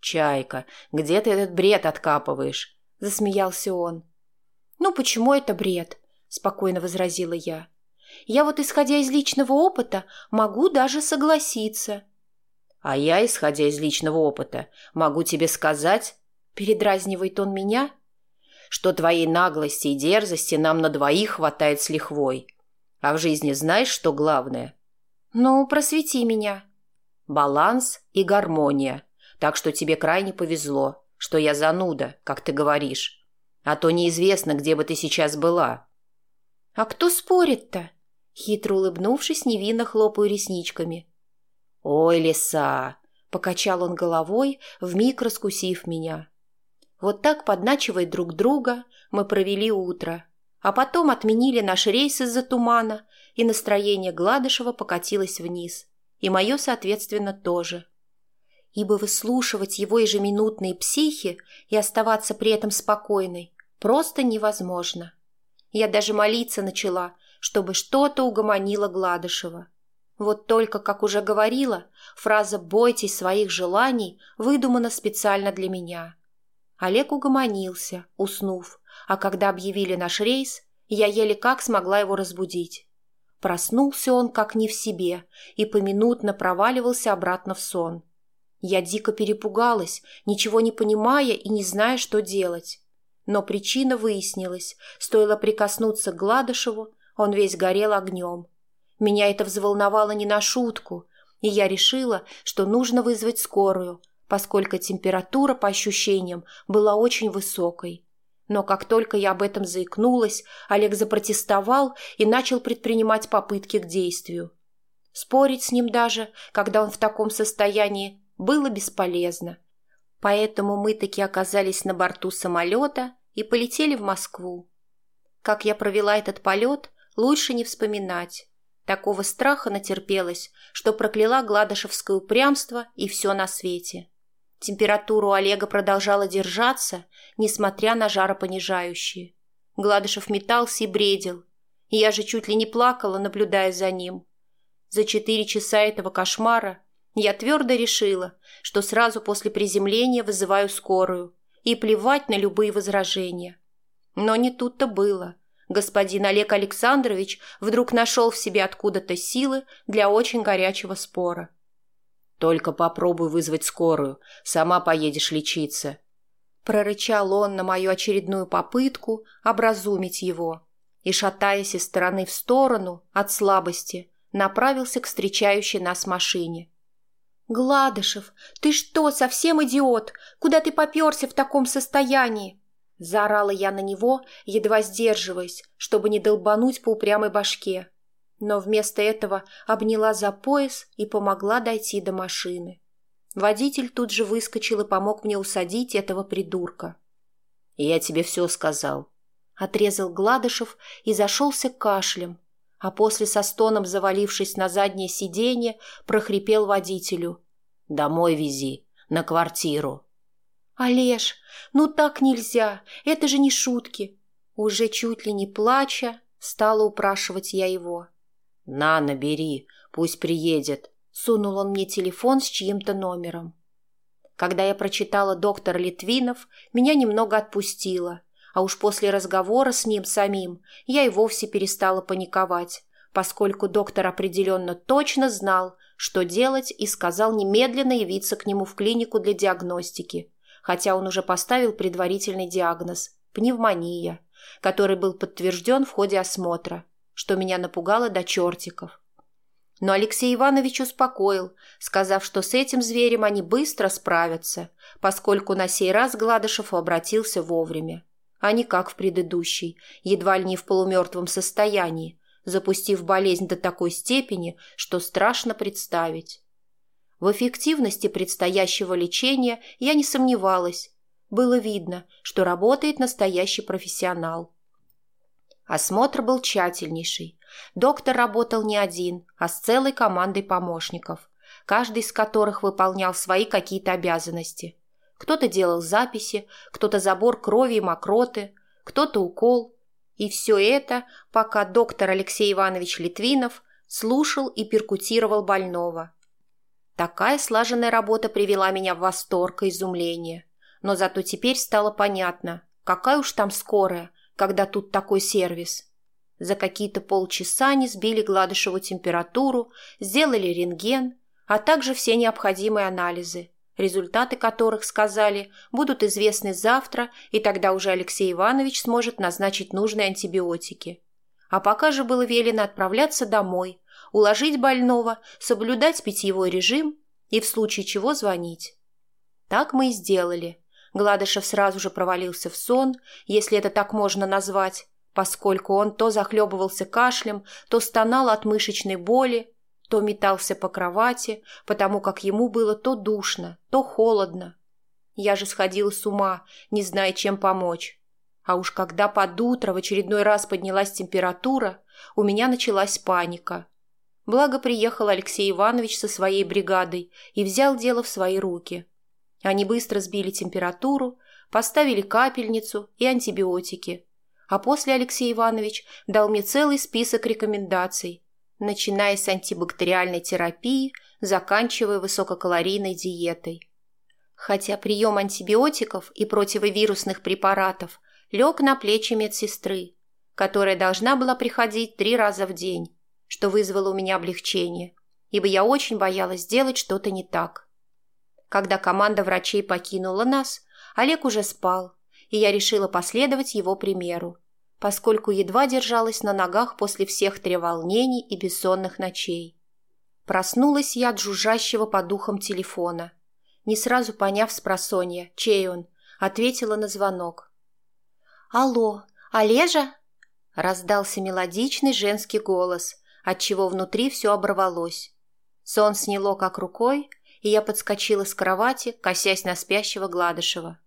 «Чайка, где ты этот бред откапываешь?» – засмеялся он. «Ну почему это бред?» – спокойно возразила я. «Я вот, исходя из личного опыта, могу даже согласиться». «А я, исходя из личного опыта, могу тебе сказать, Передразнивает он меня? Что твоей наглости и дерзости нам на двоих хватает с лихвой. А в жизни знаешь, что главное? Ну, просвети меня. Баланс и гармония. Так что тебе крайне повезло, что я зануда, как ты говоришь. А то неизвестно, где бы ты сейчас была. А кто спорит-то? Хитро улыбнувшись, невинно хлопаю ресничками. «Ой, лиса!» — покачал он головой, вмиг раскусив меня. Вот так, подначивая друг друга, мы провели утро, а потом отменили наш рейс из-за тумана, и настроение Гладышева покатилось вниз, и мое, соответственно, тоже. ибо выслушивать его ежеминутные психи и оставаться при этом спокойной просто невозможно. Я даже молиться начала, чтобы что-то угомонило Гладышева. Вот только, как уже говорила, фраза «бойтесь своих желаний» выдумана специально для меня. Олег угомонился, уснув, а когда объявили наш рейс, я еле как смогла его разбудить. Проснулся он как не в себе и поминутно проваливался обратно в сон. Я дико перепугалась, ничего не понимая и не зная, что делать. Но причина выяснилась. Стоило прикоснуться к Гладышеву, он весь горел огнем. Меня это взволновало не на шутку, и я решила, что нужно вызвать скорую, поскольку температура, по ощущениям, была очень высокой. Но как только я об этом заикнулась, Олег запротестовал и начал предпринимать попытки к действию. Спорить с ним даже, когда он в таком состоянии, было бесполезно. Поэтому мы таки оказались на борту самолета и полетели в Москву. Как я провела этот полет, лучше не вспоминать. Такого страха натерпелась, что прокляла гладышевское упрямство и все на свете. Температура у Олега продолжала держаться, несмотря на жаропонижающие. Гладышев метался и бредил. Я же чуть ли не плакала, наблюдая за ним. За четыре часа этого кошмара я твердо решила, что сразу после приземления вызываю скорую и плевать на любые возражения. Но не тут-то было. Господин Олег Александрович вдруг нашел в себе откуда-то силы для очень горячего спора. «Только попробуй вызвать скорую, сама поедешь лечиться», Прорычал он на мою очередную попытку образумить его и, шатаясь из стороны в сторону от слабости, направился к встречающей нас машине. «Гладышев, ты что, совсем идиот? Куда ты поперся в таком состоянии?» Заорала я на него, едва сдерживаясь, чтобы не долбануть по упрямой башке. Но вместо этого обняла за пояс и помогла дойти до машины. Водитель тут же выскочил и помог мне усадить этого придурка. «Я тебе все сказал», — отрезал Гладышев и зашелся кашлем, а после со стоном завалившись на заднее сиденье, прохрипел водителю. «Домой вези, на квартиру». «Олеж, ну так нельзя, это же не шутки!» Уже чуть ли не плача, стала упрашивать я его. «На, набери, пусть приедет». Сунул он мне телефон с чьим-то номером. Когда я прочитала доктор Литвинов, меня немного отпустило, а уж после разговора с ним самим я и вовсе перестала паниковать, поскольку доктор определенно точно знал, что делать, и сказал немедленно явиться к нему в клинику для диагностики, хотя он уже поставил предварительный диагноз – пневмония, который был подтвержден в ходе осмотра, что меня напугало до чертиков. Но Алексей Иванович успокоил, сказав, что с этим зверем они быстро справятся, поскольку на сей раз Гладышев обратился вовремя, а не как в предыдущий, едва ли не в полумертвом состоянии, запустив болезнь до такой степени, что страшно представить. В эффективности предстоящего лечения я не сомневалась. Было видно, что работает настоящий профессионал. Осмотр был тщательнейший. Доктор работал не один, а с целой командой помощников, каждый из которых выполнял свои какие-то обязанности. Кто-то делал записи, кто-то забор крови и мокроты, кто-то укол, и все это, пока доктор Алексей Иванович Литвинов слушал и перкутировал больного. Такая слаженная работа привела меня в восторг и изумление. Но зато теперь стало понятно, какая уж там скорая, когда тут такой сервис. За какие-то полчаса они сбили Гладышеву температуру, сделали рентген, а также все необходимые анализы результаты которых, сказали, будут известны завтра, и тогда уже Алексей Иванович сможет назначить нужные антибиотики. А пока же было велено отправляться домой, уложить больного, соблюдать питьевой режим и в случае чего звонить. Так мы и сделали. Гладышев сразу же провалился в сон, если это так можно назвать, поскольку он то захлебывался кашлем, то стонал от мышечной боли, то метался по кровати, потому как ему было то душно, то холодно. Я же сходила с ума, не зная, чем помочь. А уж когда под утро в очередной раз поднялась температура, у меня началась паника. Благо приехал Алексей Иванович со своей бригадой и взял дело в свои руки. Они быстро сбили температуру, поставили капельницу и антибиотики. А после Алексей Иванович дал мне целый список рекомендаций, начиная с антибактериальной терапии, заканчивая высококалорийной диетой. Хотя прием антибиотиков и противовирусных препаратов лег на плечи медсестры, которая должна была приходить три раза в день, что вызвало у меня облегчение, ибо я очень боялась сделать что-то не так. Когда команда врачей покинула нас, Олег уже спал, и я решила последовать его примеру, поскольку едва держалась на ногах после всех треволнений и бессонных ночей. Проснулась я от жужжащего по духам телефона. Не сразу поняв с просонья, чей он, ответила на звонок. «Алло, Олежа?» Раздался мелодичный женский голос, отчего внутри все оборвалось. Сон сняло как рукой, и я подскочила с кровати, косясь на спящего Гладышева.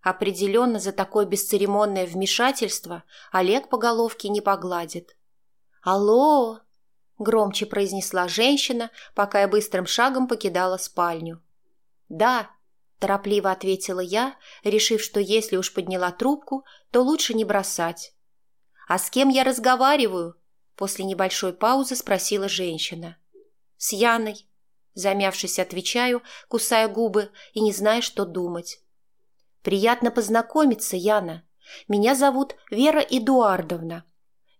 Определенно за такое бесцеремонное вмешательство Олег по головке не погладит. «Алло!» – громче произнесла женщина, пока я быстрым шагом покидала спальню. «Да», – торопливо ответила я, решив, что если уж подняла трубку, то лучше не бросать. «А с кем я разговариваю?» – после небольшой паузы спросила женщина. «С Яной», – замявшись, отвечаю, кусая губы и не зная, что думать. «Приятно познакомиться, Яна. Меня зовут Вера Эдуардовна.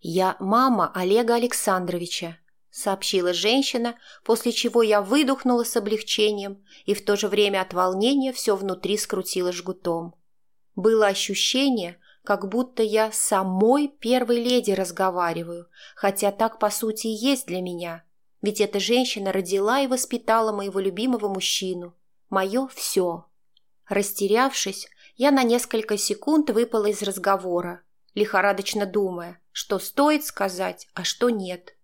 Я мама Олега Александровича», — сообщила женщина, после чего я выдохнула с облегчением, и в то же время от волнения все внутри скрутило жгутом. Было ощущение, как будто я самой первой леди разговариваю, хотя так по сути и есть для меня. Ведь эта женщина родила и воспитала моего любимого мужчину. Мое все. Растерявшись, я на несколько секунд выпала из разговора, лихорадочно думая, что стоит сказать, а что нет.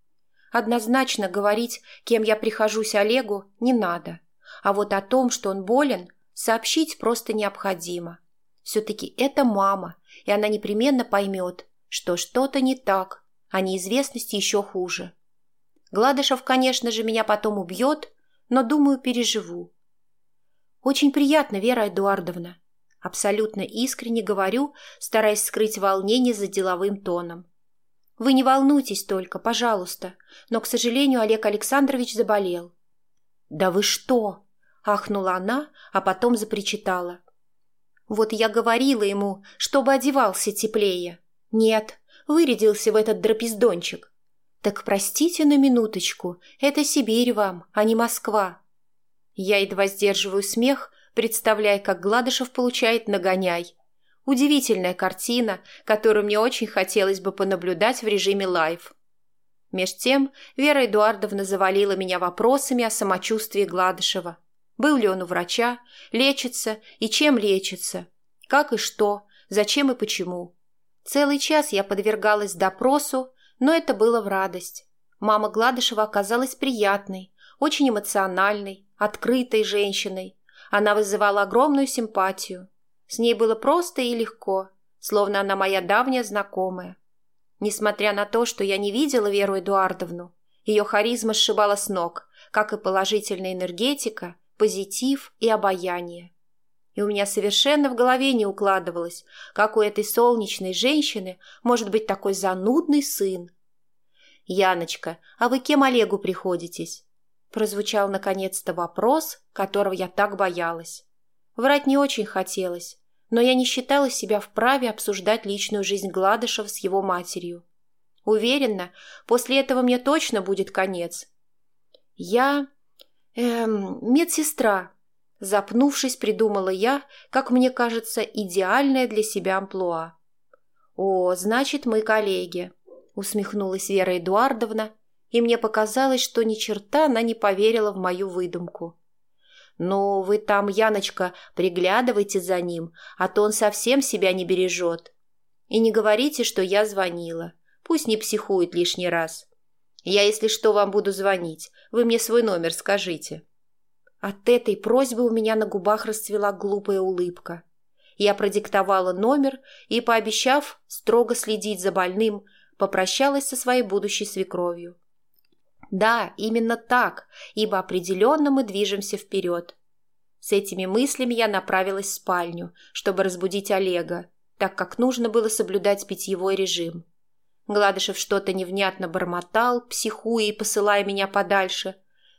Однозначно говорить, кем я прихожусь Олегу, не надо. А вот о том, что он болен, сообщить просто необходимо. Все-таки это мама, и она непременно поймет, что что-то не так, а неизвестность еще хуже. Гладышев, конечно же, меня потом убьет, но, думаю, переживу. Очень приятно, Вера Эдуардовна. Абсолютно искренне говорю, стараясь скрыть волнение за деловым тоном. Вы не волнуйтесь только, пожалуйста, но, к сожалению, Олег Александрович заболел. Да вы что? Ахнула она, а потом запричитала. Вот я говорила ему, чтобы одевался теплее. Нет, вырядился в этот драпездончик. Так простите на минуточку, это Сибирь вам, а не Москва. Я едва сдерживаю смех, представляя, как Гладышев получает нагоняй. Удивительная картина, которую мне очень хотелось бы понаблюдать в режиме live. Меж тем Вера Эдуардовна завалила меня вопросами о самочувствии Гладышева. Был ли он у врача, лечится и чем лечится, как и что, зачем и почему. Целый час я подвергалась допросу, но это было в радость. Мама Гладышева оказалась приятной, очень эмоциональной, открытой женщиной. Она вызывала огромную симпатию. С ней было просто и легко, словно она моя давняя знакомая. Несмотря на то, что я не видела Веру Эдуардовну, ее харизма сшибала с ног, как и положительная энергетика позитив и обаяние. И у меня совершенно в голове не укладывалось, как у этой солнечной женщины может быть такой занудный сын. «Яночка, а вы кем Олегу приходитесь?» Прозвучал наконец-то вопрос, которого я так боялась. Врать не очень хотелось, но я не считала себя вправе обсуждать личную жизнь Гладышева с его матерью. Уверена, после этого мне точно будет конец. Я «Эм, медсестра», – запнувшись, придумала я, как мне кажется, идеальное для себя амплуа. «О, значит, мы коллеги», – усмехнулась Вера Эдуардовна, и мне показалось, что ни черта она не поверила в мою выдумку. «Ну, вы там, Яночка, приглядывайте за ним, а то он совсем себя не бережет. И не говорите, что я звонила. Пусть не психует лишний раз. Я, если что, вам буду звонить. Вы мне свой номер скажите». От этой просьбы у меня на губах расцвела глупая улыбка. Я продиктовала номер и, пообещав строго следить за больным, попрощалась со своей будущей свекровью. Да, именно так, ибо определенно мы движемся вперед. С этими мыслями я направилась в спальню, чтобы разбудить Олега, так как нужно было соблюдать питьевой режим. Гладышев что-то невнятно бормотал, психуя и посылая меня подальше,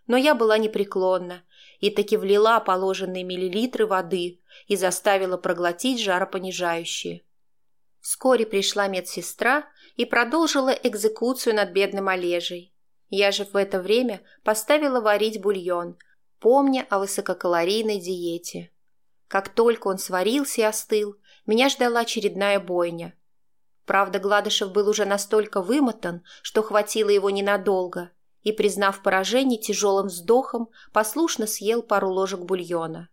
но я была непреклонна и таки влила положенные миллилитры воды и заставила проглотить жаропонижающие. Вскоре пришла медсестра и продолжила экзекуцию над бедным Олежей. Я же в это время поставила варить бульон, помня о высококалорийной диете. Как только он сварился и остыл, меня ждала очередная бойня. Правда, Гладышев был уже настолько вымотан, что хватило его ненадолго, и, признав поражение тяжелым вздохом, послушно съел пару ложек бульона.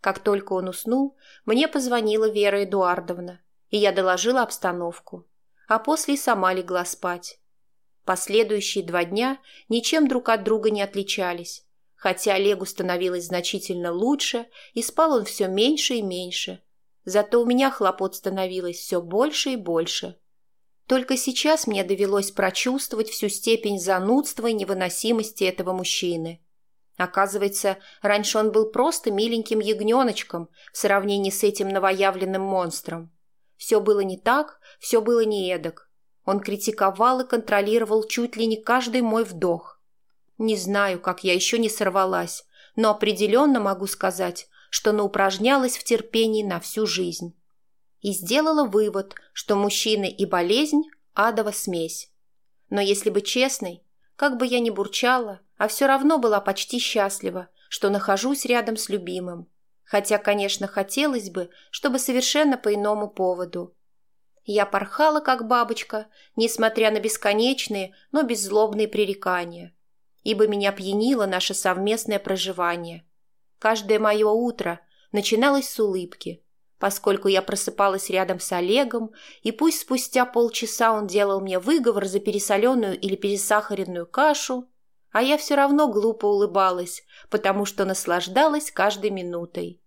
Как только он уснул, мне позвонила Вера Эдуардовна, и я доложила обстановку, а после сама легла спать. Последующие два дня ничем друг от друга не отличались, хотя Олегу становилось значительно лучше, и спал он все меньше и меньше. Зато у меня хлопот становилось все больше и больше. Только сейчас мне довелось прочувствовать всю степень занудства и невыносимости этого мужчины. Оказывается, раньше он был просто миленьким ягненочком в сравнении с этим новоявленным монстром. Все было не так, все было не эдак. Он критиковал и контролировал чуть ли не каждый мой вдох. Не знаю, как я еще не сорвалась, но определенно могу сказать, что наупражнялась в терпении на всю жизнь. И сделала вывод, что мужчины и болезнь – адова смесь. Но если бы честной, как бы я ни бурчала, а все равно была почти счастлива, что нахожусь рядом с любимым. Хотя, конечно, хотелось бы, чтобы совершенно по иному поводу. Я порхала, как бабочка, несмотря на бесконечные, но беззлобные пререкания – ибо меня пьянило наше совместное проживание. Каждое мое утро начиналось с улыбки, поскольку я просыпалась рядом с Олегом, и пусть спустя полчаса он делал мне выговор за пересоленную или пересахаренную кашу, а я все равно глупо улыбалась, потому что наслаждалась каждой минутой.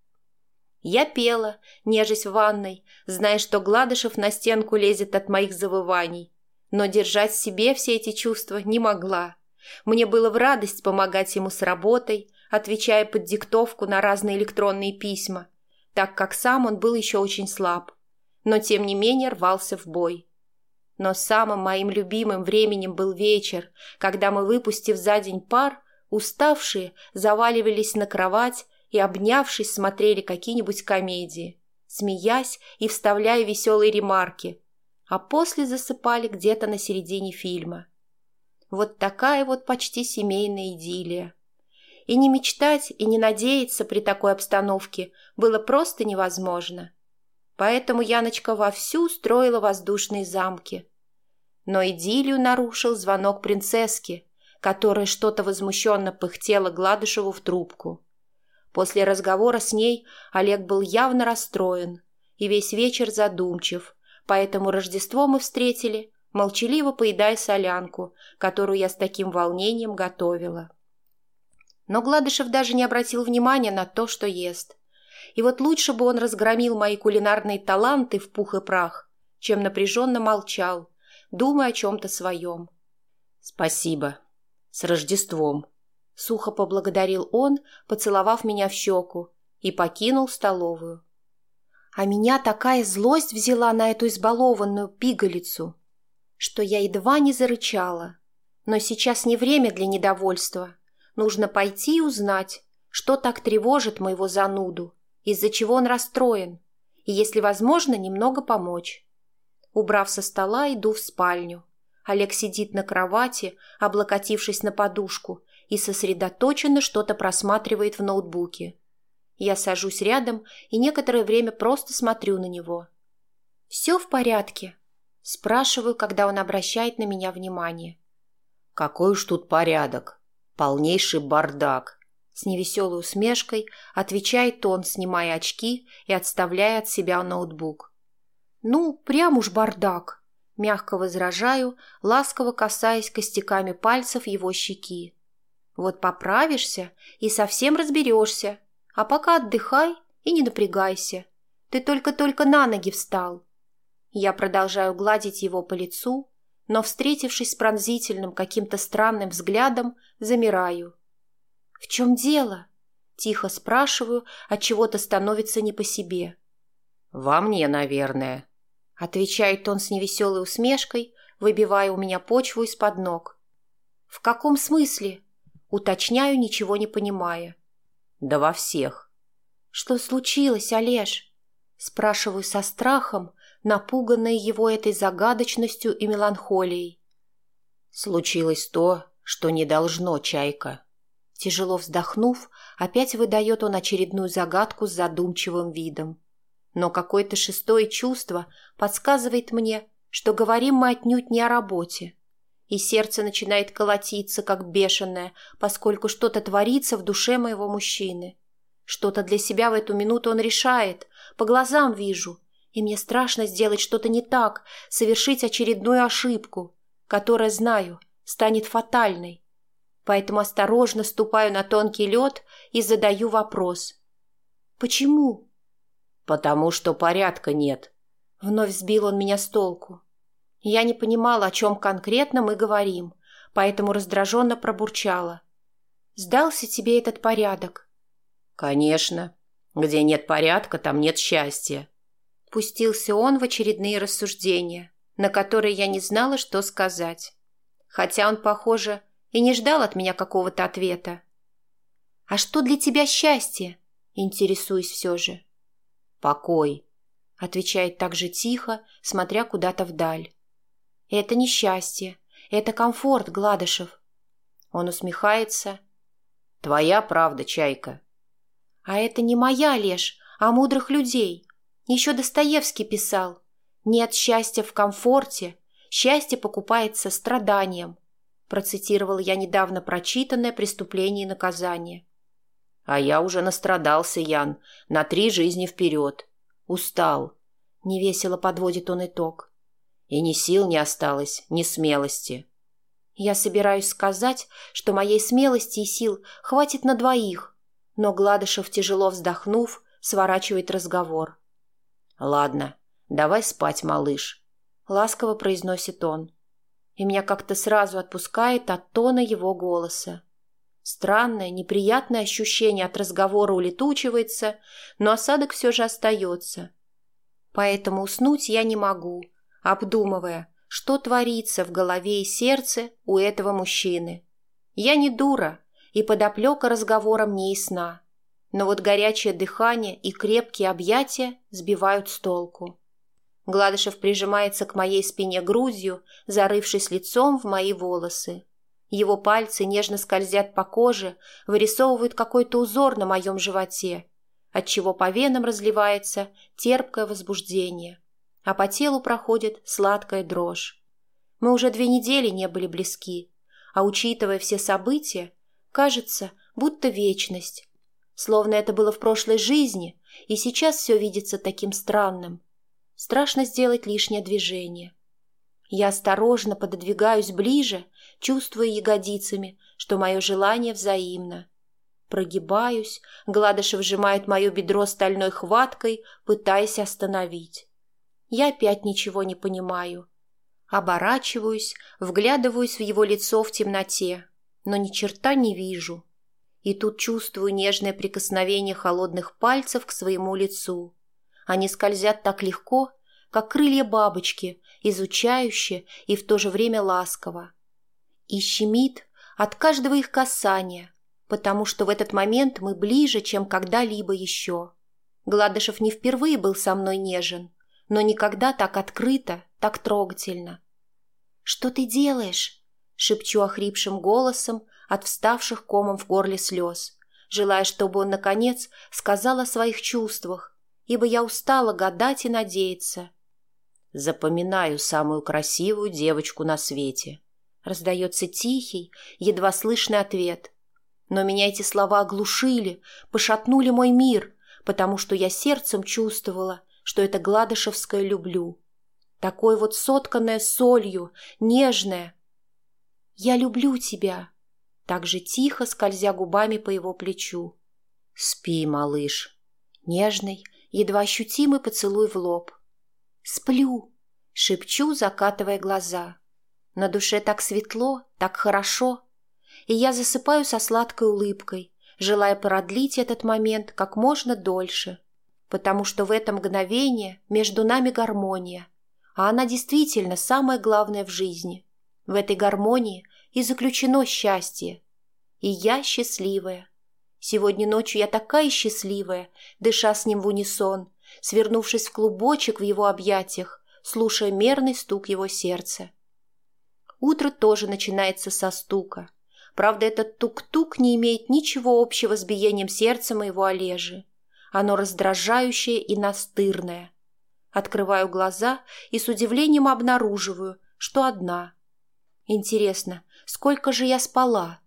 Я пела, нежесть в ванной, зная, что Гладышев на стенку лезет от моих завываний, но держать в себе все эти чувства не могла. Мне было в радость помогать ему с работой, отвечая под диктовку на разные электронные письма, так как сам он был еще очень слаб, но тем не менее рвался в бой. Но самым моим любимым временем был вечер, когда мы, выпустив за день пар, уставшие, заваливались на кровать и, обнявшись, смотрели какие-нибудь комедии, смеясь и вставляя веселые ремарки, а после засыпали где-то на середине фильма – вот такая вот почти семейная идиллия. И не мечтать, и не надеяться при такой обстановке было просто невозможно. Поэтому Яночка вовсю строила воздушные замки. Но идиллию нарушил звонок принцесски, которая что-то возмущенно пыхтела Гладышеву в трубку. После разговора с ней Олег был явно расстроен и весь вечер задумчив, поэтому Рождество мы встретили молчаливо поедая солянку, которую я с таким волнением готовила. Но Гладышев даже не обратил внимания на то, что ест. И вот лучше бы он разгромил мои кулинарные таланты в пух и прах, чем напряженно молчал, думая о чем-то своем. «Спасибо. С Рождеством!» Сухо поблагодарил он, поцеловав меня в щеку, и покинул столовую. А меня такая злость взяла на эту избалованную пигалицу, что я едва не зарычала. Но сейчас не время для недовольства. Нужно пойти и узнать, что так тревожит моего зануду, из-за чего он расстроен, и, если возможно, немного помочь. Убрав со стола, иду в спальню. Олег сидит на кровати, облокотившись на подушку, и сосредоточенно что-то просматривает в ноутбуке. Я сажусь рядом и некоторое время просто смотрю на него. «Все в порядке», Спрашиваю, когда он обращает на меня внимание. «Какой уж тут порядок! Полнейший бардак!» С невеселой усмешкой отвечает он, снимая очки и отставляя от себя ноутбук. «Ну, прям уж бардак!» Мягко возражаю, ласково касаясь костяками пальцев его щеки. «Вот поправишься и совсем разберешься, а пока отдыхай и не напрягайся. Ты только-только на ноги встал. Я продолжаю гладить его по лицу, но, встретившись с пронзительным каким-то странным взглядом, замираю. «В чем дело?» – тихо спрашиваю, от чего то становится не по себе. «Во мне, наверное», – отвечает он с невеселой усмешкой, выбивая у меня почву из-под ног. «В каком смысле?» – уточняю, ничего не понимая. «Да во всех». «Что случилось, Олеж?» – спрашиваю со страхом, напуганная его этой загадочностью и меланхолией. «Случилось то, что не должно, Чайка». Тяжело вздохнув, опять выдает он очередную загадку с задумчивым видом. Но какое-то шестое чувство подсказывает мне, что говорим мы отнюдь не о работе. И сердце начинает колотиться, как бешеное, поскольку что-то творится в душе моего мужчины. Что-то для себя в эту минуту он решает, по глазам вижу, и мне страшно сделать что-то не так, совершить очередную ошибку, которая, знаю, станет фатальной. Поэтому осторожно ступаю на тонкий лед и задаю вопрос. «Почему?» «Потому что порядка нет». Вновь сбил он меня с толку. Я не понимала, о чем конкретно мы говорим, поэтому раздраженно пробурчала. «Сдался тебе этот порядок?» «Конечно. Где нет порядка, там нет счастья. Пустился он в очередные рассуждения, на которые я не знала, что сказать. Хотя он, похоже, и не ждал от меня какого-то ответа. «А что для тебя счастье?» – интересуюсь все же. «Покой», – отвечает так же тихо, смотря куда-то вдаль. «Это не счастье, это комфорт, Гладышев». Он усмехается. «Твоя правда, Чайка». «А это не моя, Леш, а мудрых людей. Еще Достоевский писал «Нет счастья в комфорте, счастье покупается страданием», процитировал я недавно прочитанное «Преступление и наказание». «А я уже настрадался, Ян, на три жизни вперед. Устал», — невесело подводит он итог. «И ни сил не осталось, ни смелости». Я собираюсь сказать, что моей смелости и сил хватит на двоих, но Гладышев, тяжело вздохнув, сворачивает разговор. «Ладно, давай спать, малыш», — ласково произносит он. И меня как-то сразу отпускает от тона его голоса. Странное, неприятное ощущение от разговора улетучивается, но осадок все же остается. Поэтому уснуть я не могу, обдумывая, что творится в голове и сердце у этого мужчины. Я не дура, и подоплека разговора мне ясна но вот горячее дыхание и крепкие объятия сбивают с толку. Гладышев прижимается к моей спине грудью, зарывшись лицом в мои волосы. Его пальцы нежно скользят по коже, вырисовывают какой-то узор на моем животе, отчего по венам разливается терпкое возбуждение, а по телу проходит сладкая дрожь. Мы уже две недели не были близки, а учитывая все события, кажется, будто вечность, Словно это было в прошлой жизни, и сейчас все видится таким странным. Страшно сделать лишнее движение. Я осторожно пододвигаюсь ближе, чувствуя ягодицами, что мое желание взаимно. Прогибаюсь, Гладышев сжимает мое бедро стальной хваткой, пытаясь остановить. Я опять ничего не понимаю. Оборачиваюсь, вглядываюсь в его лицо в темноте, но ни черта не вижу и тут чувствую нежное прикосновение холодных пальцев к своему лицу. Они скользят так легко, как крылья бабочки, изучающе и в то же время ласково. И щемит от каждого их касания, потому что в этот момент мы ближе, чем когда-либо еще. Гладышев не впервые был со мной нежен, но никогда так открыто, так трогательно. «Что ты делаешь?» — шепчу охрипшим голосом, от вставших комом в горле слез, желая, чтобы он, наконец, сказал о своих чувствах, ибо я устала гадать и надеяться. «Запоминаю самую красивую девочку на свете», — раздается тихий, едва слышный ответ. Но меня эти слова оглушили, пошатнули мой мир, потому что я сердцем чувствовала, что это гладышевское люблю. Такое вот сотканное солью, нежное. «Я люблю тебя», так же тихо, скользя губами по его плечу. «Спи, малыш». Нежный, едва ощутимый поцелуй в лоб. «Сплю», — шепчу, закатывая глаза. На душе так светло, так хорошо. И я засыпаю со сладкой улыбкой, желая продлить этот момент как можно дольше, потому что в это мгновение между нами гармония, а она действительно самое главное в жизни. В этой гармонии и заключено счастье. И я счастливая. Сегодня ночью я такая счастливая, дыша с ним в унисон, свернувшись в клубочек в его объятиях, слушая мерный стук его сердца. Утро тоже начинается со стука. Правда, этот тук-тук не имеет ничего общего с биением сердца моего Олежи. Оно раздражающее и настырное. Открываю глаза и с удивлением обнаруживаю, что одна. Интересно, сколько же я спала?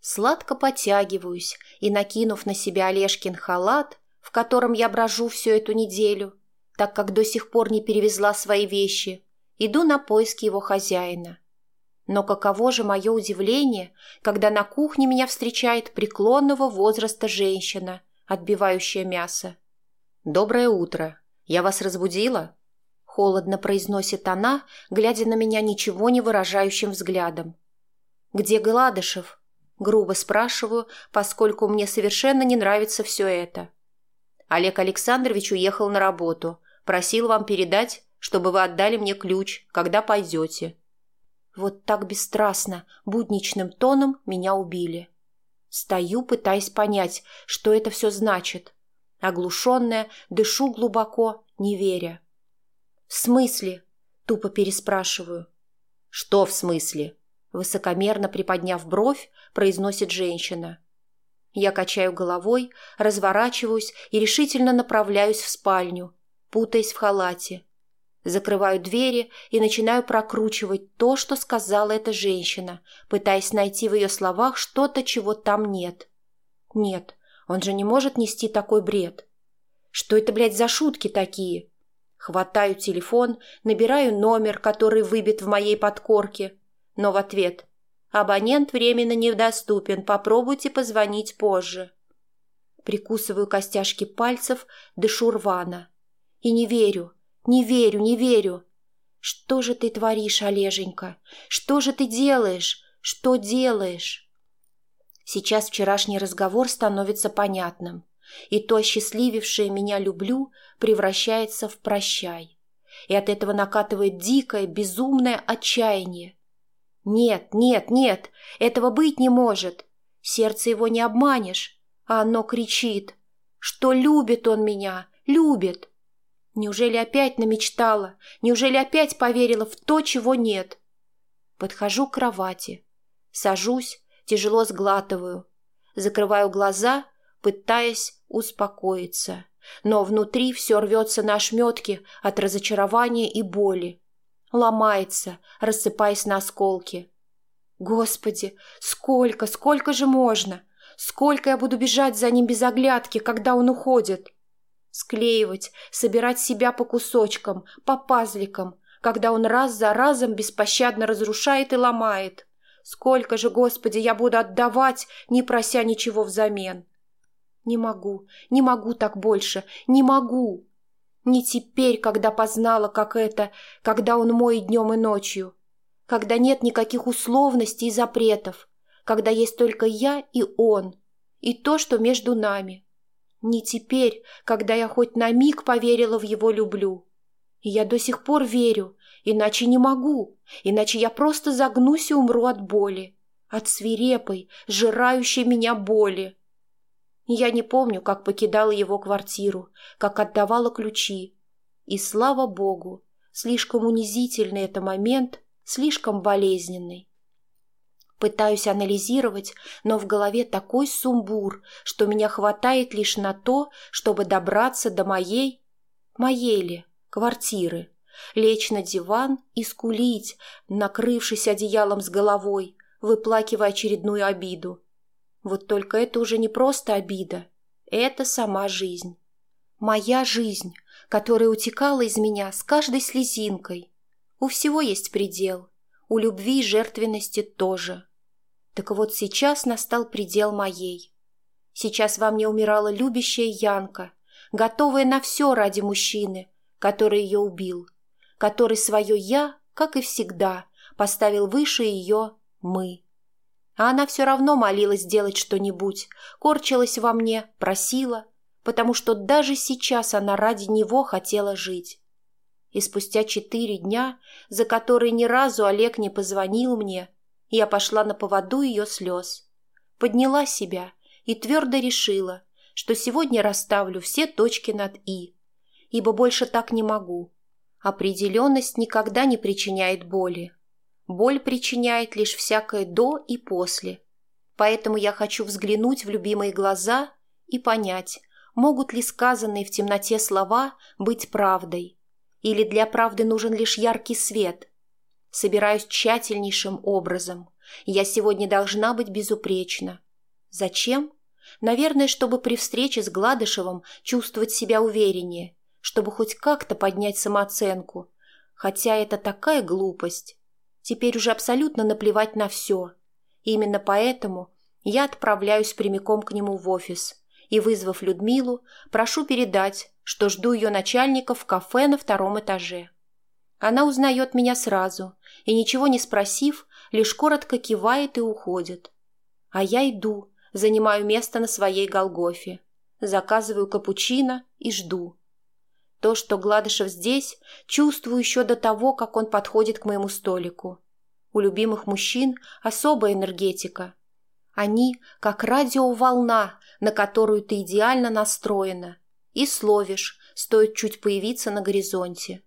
Сладко потягиваюсь и, накинув на себя Олежкин халат, в котором я брожу всю эту неделю, так как до сих пор не перевезла свои вещи, иду на поиски его хозяина. Но каково же мое удивление, когда на кухне меня встречает преклонного возраста женщина, отбивающая мясо. «Доброе утро. Я вас разбудила?» Холодно произносит она, глядя на меня ничего не выражающим взглядом. «Где Гладышев?» Грубо спрашиваю, поскольку мне совершенно не нравится все это. Олег Александрович уехал на работу. Просил вам передать, чтобы вы отдали мне ключ, когда пойдете. Вот так бесстрастно, будничным тоном меня убили. Стою, пытаясь понять, что это все значит. Оглушенная, дышу глубоко, не веря. «В смысле?» – тупо переспрашиваю. «Что в смысле?» – высокомерно приподняв бровь, произносит женщина. Я качаю головой, разворачиваюсь и решительно направляюсь в спальню, путаясь в халате. Закрываю двери и начинаю прокручивать то, что сказала эта женщина, пытаясь найти в ее словах что-то, чего там нет. Нет, он же не может нести такой бред. Что это, блядь, за шутки такие? Хватаю телефон, набираю номер, который выбит в моей подкорке, но в ответ «Абонент временно недоступен, попробуйте позвонить позже». Прикусываю костяшки пальцев, дышу рвано. И не верю, не верю, не верю. Что же ты творишь, Олеженька? Что же ты делаешь? Что делаешь? Сейчас вчерашний разговор становится понятным, и то осчастливившее меня люблю превращается в прощай. И от этого накатывает дикое, безумное отчаяние. Нет, нет, нет, этого быть не может. Сердце его не обманешь, а оно кричит, что любит он меня, любит. Неужели опять намечтала? Неужели опять поверила в то, чего нет? Подхожу к кровати. Сажусь, тяжело сглатываю. Закрываю глаза, пытаясь успокоиться. Но внутри все рвется на ошметки от разочарования и боли. Ломается, рассыпаясь на осколки. Господи, сколько, сколько же можно? Сколько я буду бежать за ним без оглядки, когда он уходит? — Склеивать, собирать себя по кусочкам, по пазликам, когда он раз за разом беспощадно разрушает и ломает. Сколько же, Господи, я буду отдавать, не прося ничего взамен? Не могу, не могу так больше, не могу. Не теперь, когда познала, как это, когда он мой днем и ночью. Когда нет никаких условностей и запретов. Когда есть только я и он. И то, что между нами. Не теперь, когда я хоть на миг поверила в его люблю. И я до сих пор верю, иначе не могу, иначе я просто загнусь и умру от боли, от свирепой, жирающей меня боли. Я не помню, как покидала его квартиру, как отдавала ключи. И слава богу, слишком унизительный это момент, слишком болезненный. Пытаюсь анализировать, но в голове такой сумбур, что меня хватает лишь на то, чтобы добраться до моей, моей ли, квартиры, лечь на диван и скулить, накрывшись одеялом с головой, выплакивая очередную обиду. Вот только это уже не просто обида, это сама жизнь. Моя жизнь, которая утекала из меня с каждой слезинкой. У всего есть предел, у любви и жертвенности тоже. Так вот сейчас настал предел моей. Сейчас во мне умирала любящая Янка, готовая на все ради мужчины, который ее убил, который свое «я», как и всегда, поставил выше ее «мы». А она все равно молилась сделать что-нибудь, корчилась во мне, просила, потому что даже сейчас она ради него хотела жить. И спустя четыре дня, за которые ни разу Олег не позвонил мне, я пошла на поводу ее слез. Подняла себя и твердо решила, что сегодня расставлю все точки над «и», ибо больше так не могу. Определенность никогда не причиняет боли. Боль причиняет лишь всякое «до» и «после». Поэтому я хочу взглянуть в любимые глаза и понять, могут ли сказанные в темноте слова быть правдой. Или для правды нужен лишь яркий свет. Собираюсь тщательнейшим образом. Я сегодня должна быть безупречна. Зачем? Наверное, чтобы при встрече с Гладышевым чувствовать себя увереннее, чтобы хоть как-то поднять самооценку. Хотя это такая глупость. Теперь уже абсолютно наплевать на все. И именно поэтому я отправляюсь прямиком к нему в офис и, вызвав Людмилу, прошу передать, что жду ее начальника в кафе на втором этаже. Она узнает меня сразу и, ничего не спросив, лишь коротко кивает и уходит. А я иду, занимаю место на своей Голгофе, заказываю капучино и жду. То, что Гладышев здесь, чувствую еще до того, как он подходит к моему столику. У любимых мужчин особая энергетика. Они, как радиоволна, на которую ты идеально настроена, и словишь, стоит чуть появиться на горизонте.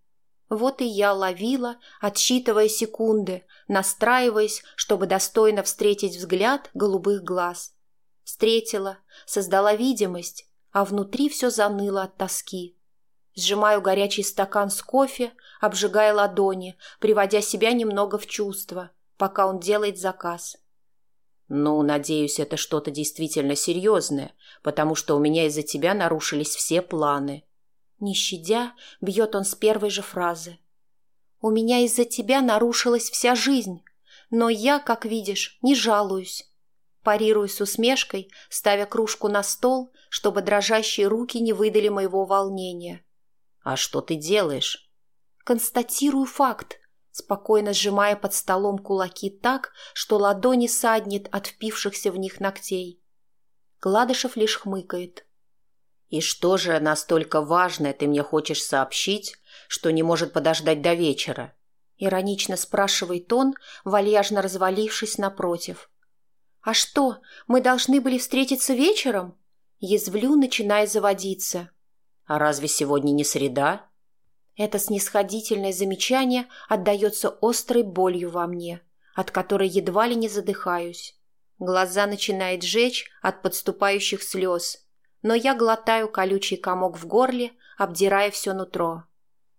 Вот и я ловила, отсчитывая секунды, настраиваясь, чтобы достойно встретить взгляд голубых глаз. Встретила, создала видимость, а внутри все заныло от тоски. Сжимаю горячий стакан с кофе, обжигая ладони, приводя себя немного в чувство, пока он делает заказ. «Ну, надеюсь, это что-то действительно серьезное, потому что у меня из-за тебя нарушились все планы». Не щадя, бьет он с первой же фразы. «У меня из-за тебя нарушилась вся жизнь, но я, как видишь, не жалуюсь». Парирую с усмешкой, ставя кружку на стол, чтобы дрожащие руки не выдали моего волнения. «А что ты делаешь?» «Констатирую факт спокойно сжимая под столом кулаки так, что ладони саднет от впившихся в них ногтей. Гладышев лишь хмыкает. «И что же настолько важное ты мне хочешь сообщить, что не может подождать до вечера?» Иронично спрашивает он, вальяжно развалившись напротив. «А что, мы должны были встретиться вечером?» Язвлю, начиная заводиться. «А разве сегодня не среда?» Это снисходительное замечание отдается острой болью во мне, от которой едва ли не задыхаюсь. Глаза начинает жечь от подступающих слез, но я глотаю колючий комок в горле, обдирая все нутро.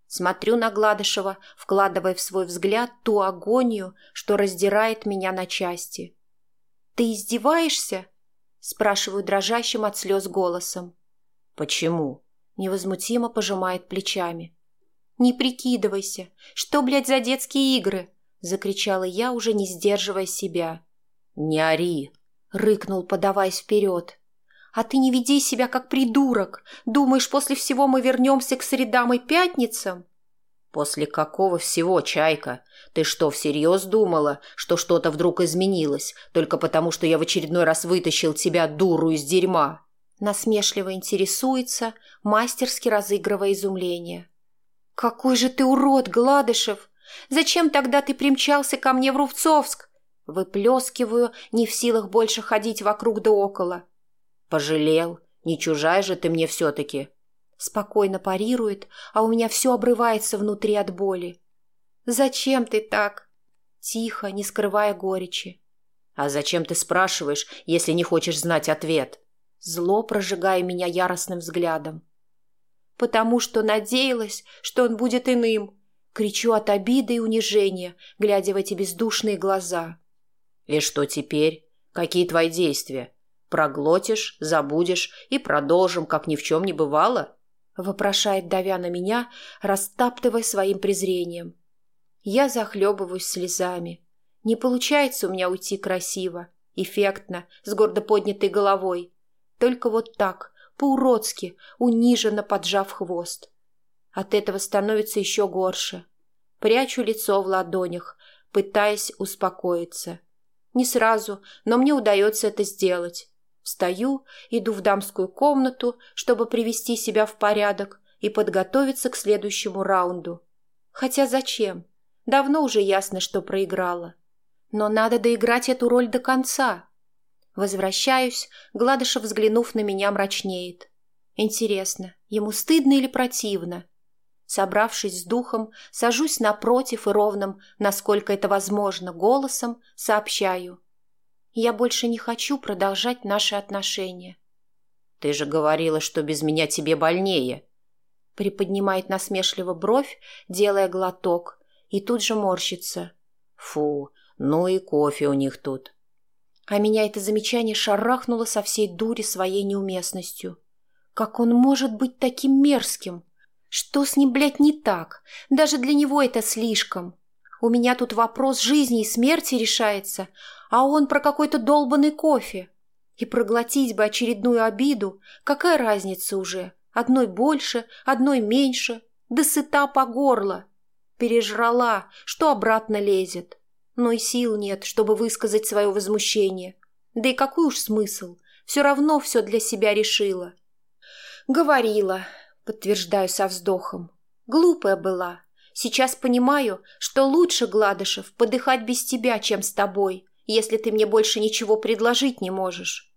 Смотрю на Гладышева, вкладывая в свой взгляд ту агонию, что раздирает меня на части. «Ты издеваешься?» – спрашиваю дрожащим от слез голосом. «Почему?» – невозмутимо пожимает плечами. «Не прикидывайся! Что, блядь, за детские игры?» — закричала я, уже не сдерживая себя. «Не ори!» — рыкнул, подаваясь вперед. «А ты не веди себя как придурок! Думаешь, после всего мы вернемся к средам и пятницам?» «После какого всего, Чайка? Ты что, всерьез думала, что что-то вдруг изменилось, только потому, что я в очередной раз вытащил тебя, дуру, из дерьма?» Насмешливо интересуется, мастерски разыгрывая изумление. «Какой же ты урод, Гладышев! Зачем тогда ты примчался ко мне в Рубцовск?» Выплескиваю, не в силах больше ходить вокруг да около. «Пожалел. Не чужая же ты мне все-таки». Спокойно парирует, а у меня все обрывается внутри от боли. «Зачем ты так?» Тихо, не скрывая горечи. «А зачем ты спрашиваешь, если не хочешь знать ответ?» Зло прожигая меня яростным взглядом потому что надеялась, что он будет иным. Кричу от обиды и унижения, глядя в эти бездушные глаза. «И что теперь? Какие твои действия? Проглотишь, забудешь и продолжим, как ни в чем не бывало?» вопрошает, давя на меня, растаптывая своим презрением. Я захлебываюсь слезами. Не получается у меня уйти красиво, эффектно, с гордо поднятой головой. Только вот так, по-уродски, униженно поджав хвост. От этого становится еще горше. Прячу лицо в ладонях, пытаясь успокоиться. Не сразу, но мне удается это сделать. Встаю, иду в дамскую комнату, чтобы привести себя в порядок и подготовиться к следующему раунду. Хотя зачем? Давно уже ясно, что проиграла. Но надо доиграть эту роль до конца. Возвращаюсь, Гладышев, взглянув на меня, мрачнеет. Интересно, ему стыдно или противно? Собравшись с духом, сажусь напротив и ровным, насколько это возможно, голосом сообщаю. Я больше не хочу продолжать наши отношения. «Ты же говорила, что без меня тебе больнее», приподнимает насмешливо бровь, делая глоток, и тут же морщится. «Фу, ну и кофе у них тут». А меня это замечание шарахнуло со всей дури своей неуместностью. Как он может быть таким мерзким? Что с ним, блядь, не так? Даже для него это слишком. У меня тут вопрос жизни и смерти решается, а он про какой-то долбанный кофе. И проглотить бы очередную обиду, какая разница уже? Одной больше, одной меньше, да сыта по горло. Пережрала, что обратно лезет. Но и сил нет, чтобы высказать свое возмущение. Да и какой уж смысл? Все равно все для себя решила. Говорила, подтверждаю со вздохом. Глупая была. Сейчас понимаю, что лучше, Гладышев, подыхать без тебя, чем с тобой, если ты мне больше ничего предложить не можешь.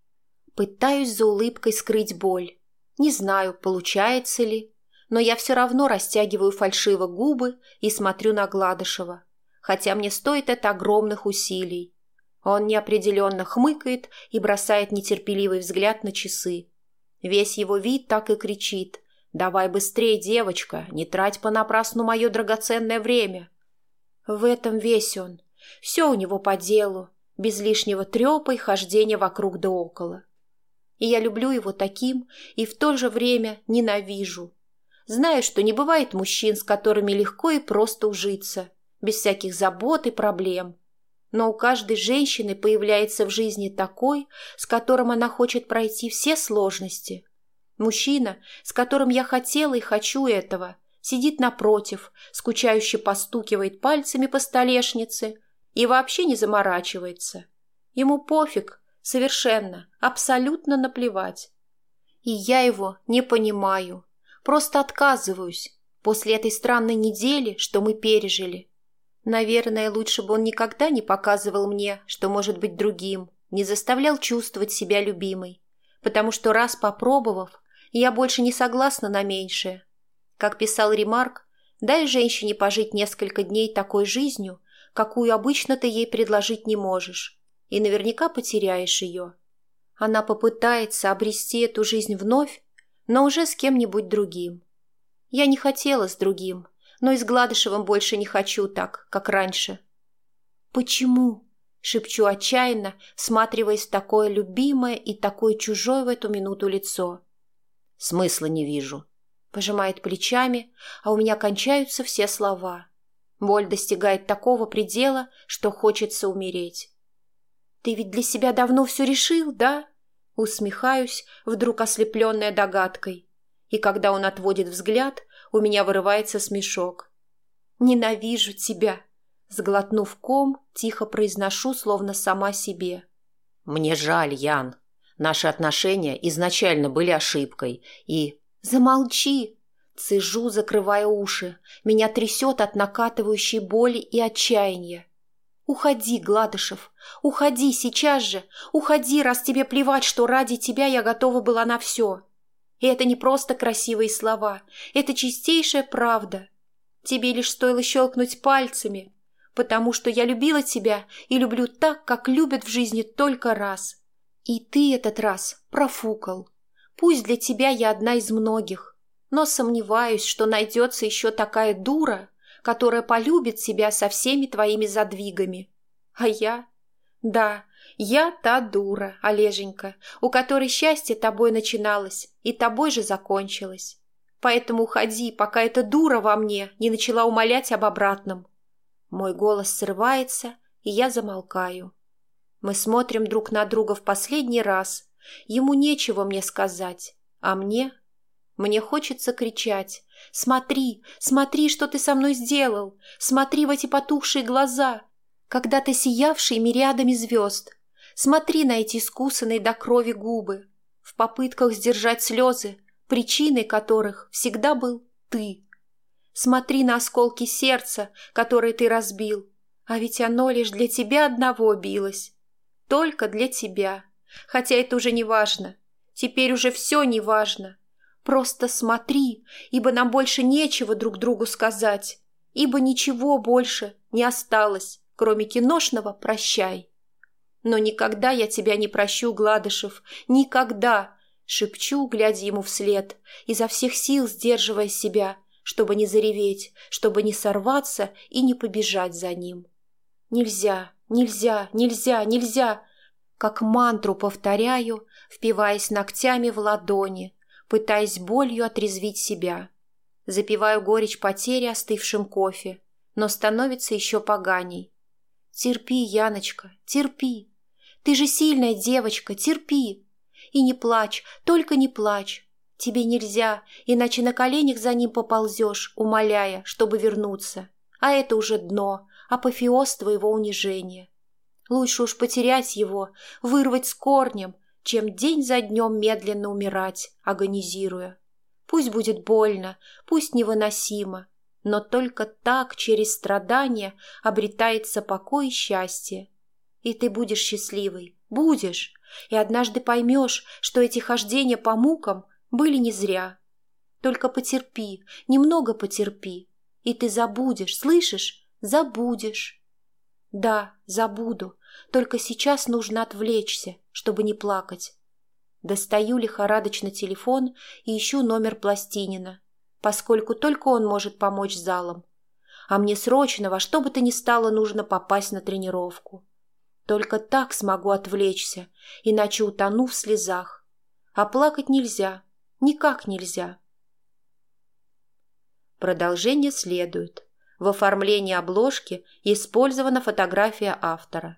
Пытаюсь за улыбкой скрыть боль. Не знаю, получается ли, но я все равно растягиваю фальшиво губы и смотрю на Гладышева, хотя мне стоит это огромных усилий. Он неопределенно хмыкает и бросает нетерпеливый взгляд на часы. Весь его вид так и кричит. «Давай быстрее, девочка, не трать понапрасну мое драгоценное время». В этом весь он. Все у него по делу, без лишнего трепа и хождения вокруг да около. И я люблю его таким и в то же время ненавижу. Знаю, что не бывает мужчин, с которыми легко и просто ужиться, без всяких забот и проблем. Но у каждой женщины появляется в жизни такой, с которым она хочет пройти все сложности. Мужчина, с которым я хотела и хочу этого, сидит напротив, скучающе постукивает пальцами по столешнице и вообще не заморачивается. Ему пофиг, совершенно, абсолютно наплевать. И я его не понимаю, просто отказываюсь после этой странной недели, что мы пережили. Наверное, лучше бы он никогда не показывал мне, что может быть другим, не заставлял чувствовать себя любимой, потому что раз попробовав, я больше не согласна на меньшее. Как писал Ремарк, дай женщине пожить несколько дней такой жизнью, какую обычно ты ей предложить не можешь, и наверняка потеряешь ее. Она попытается обрести эту жизнь вновь, но уже с кем-нибудь другим. Я не хотела с другим, но и с Гладышевым больше не хочу так, как раньше. «Почему?» — шепчу отчаянно, всматриваясь в такое любимое и такое чужое в эту минуту лицо. «Смысла не вижу», — пожимает плечами, а у меня кончаются все слова. Боль достигает такого предела, что хочется умереть. «Ты ведь для себя давно все решил, да?» Усмехаюсь, вдруг ослепленная догадкой. И когда он отводит взгляд, у меня вырывается смешок. «Ненавижу тебя!» Сглотнув ком, тихо произношу, словно сама себе. «Мне жаль, Ян. Наши отношения изначально были ошибкой, и...» «Замолчи!» Цежу, закрывая уши. Меня трясет от накатывающей боли и отчаяния. «Уходи, Гладышев, уходи сейчас же! Уходи, раз тебе плевать, что ради тебя я готова была на все!» И это не просто красивые слова, это чистейшая правда. Тебе лишь стоило щелкнуть пальцами, потому что я любила тебя и люблю так, как любят в жизни только раз. И ты этот раз профукал. Пусть для тебя я одна из многих, но сомневаюсь, что найдется еще такая дура, которая полюбит себя со всеми твоими задвигами. А я? Да, я та дура, Олеженька, у которой счастье тобой начиналось и тобой же закончилось. Поэтому уходи, пока эта дура во мне не начала умолять об обратном. Мой голос срывается, и я замолкаю. Мы смотрим друг на друга в последний раз. Ему нечего мне сказать, а мне мне хочется кричать «Смотри, смотри, что ты со мной сделал! Смотри в эти потухшие глаза! когда-то сиявший мириадами звезд. Смотри на эти искусанные до крови губы, в попытках сдержать слезы, причиной которых всегда был ты. Смотри на осколки сердца, которые ты разбил, а ведь оно лишь для тебя одного билось. Только для тебя. Хотя это уже не важно. Теперь уже все не важно. Просто смотри, ибо нам больше нечего друг другу сказать, ибо ничего больше не осталось, кроме киношного «прощай». Но никогда я тебя не прощу, Гладышев, никогда, шепчу, глядя ему вслед, изо всех сил сдерживая себя, чтобы не зареветь, чтобы не сорваться и не побежать за ним. Нельзя, нельзя, нельзя, нельзя, как мантру повторяю, впиваясь ногтями в ладони, пытаясь болью отрезвить себя. Запиваю горечь потери остывшим кофе, но становится еще поганей. Терпи, Яночка, терпи. Ты же сильная девочка, терпи. И не плачь, только не плачь. Тебе нельзя, иначе на коленях за ним поползешь, умоляя, чтобы вернуться. А это уже дно, апофеоз твоего унижения. Лучше уж потерять его, вырвать с корнем, чем день за днем медленно умирать, агонизируя. Пусть будет больно, пусть невыносимо, но только так через страдания обретается покой и счастье. И ты будешь счастливый, будешь, и однажды поймешь, что эти хождения по мукам были не зря. Только потерпи, немного потерпи, и ты забудешь, слышишь, забудешь. Да, забуду, только сейчас нужно отвлечься, чтобы не плакать. Достаю лихорадочно телефон и ищу номер Пластинина, поскольку только он может помочь залам. А мне срочно во что бы то ни стало нужно попасть на тренировку. Только так смогу отвлечься, иначе утону в слезах. А плакать нельзя, никак нельзя. Продолжение следует. В оформлении обложки использована фотография автора.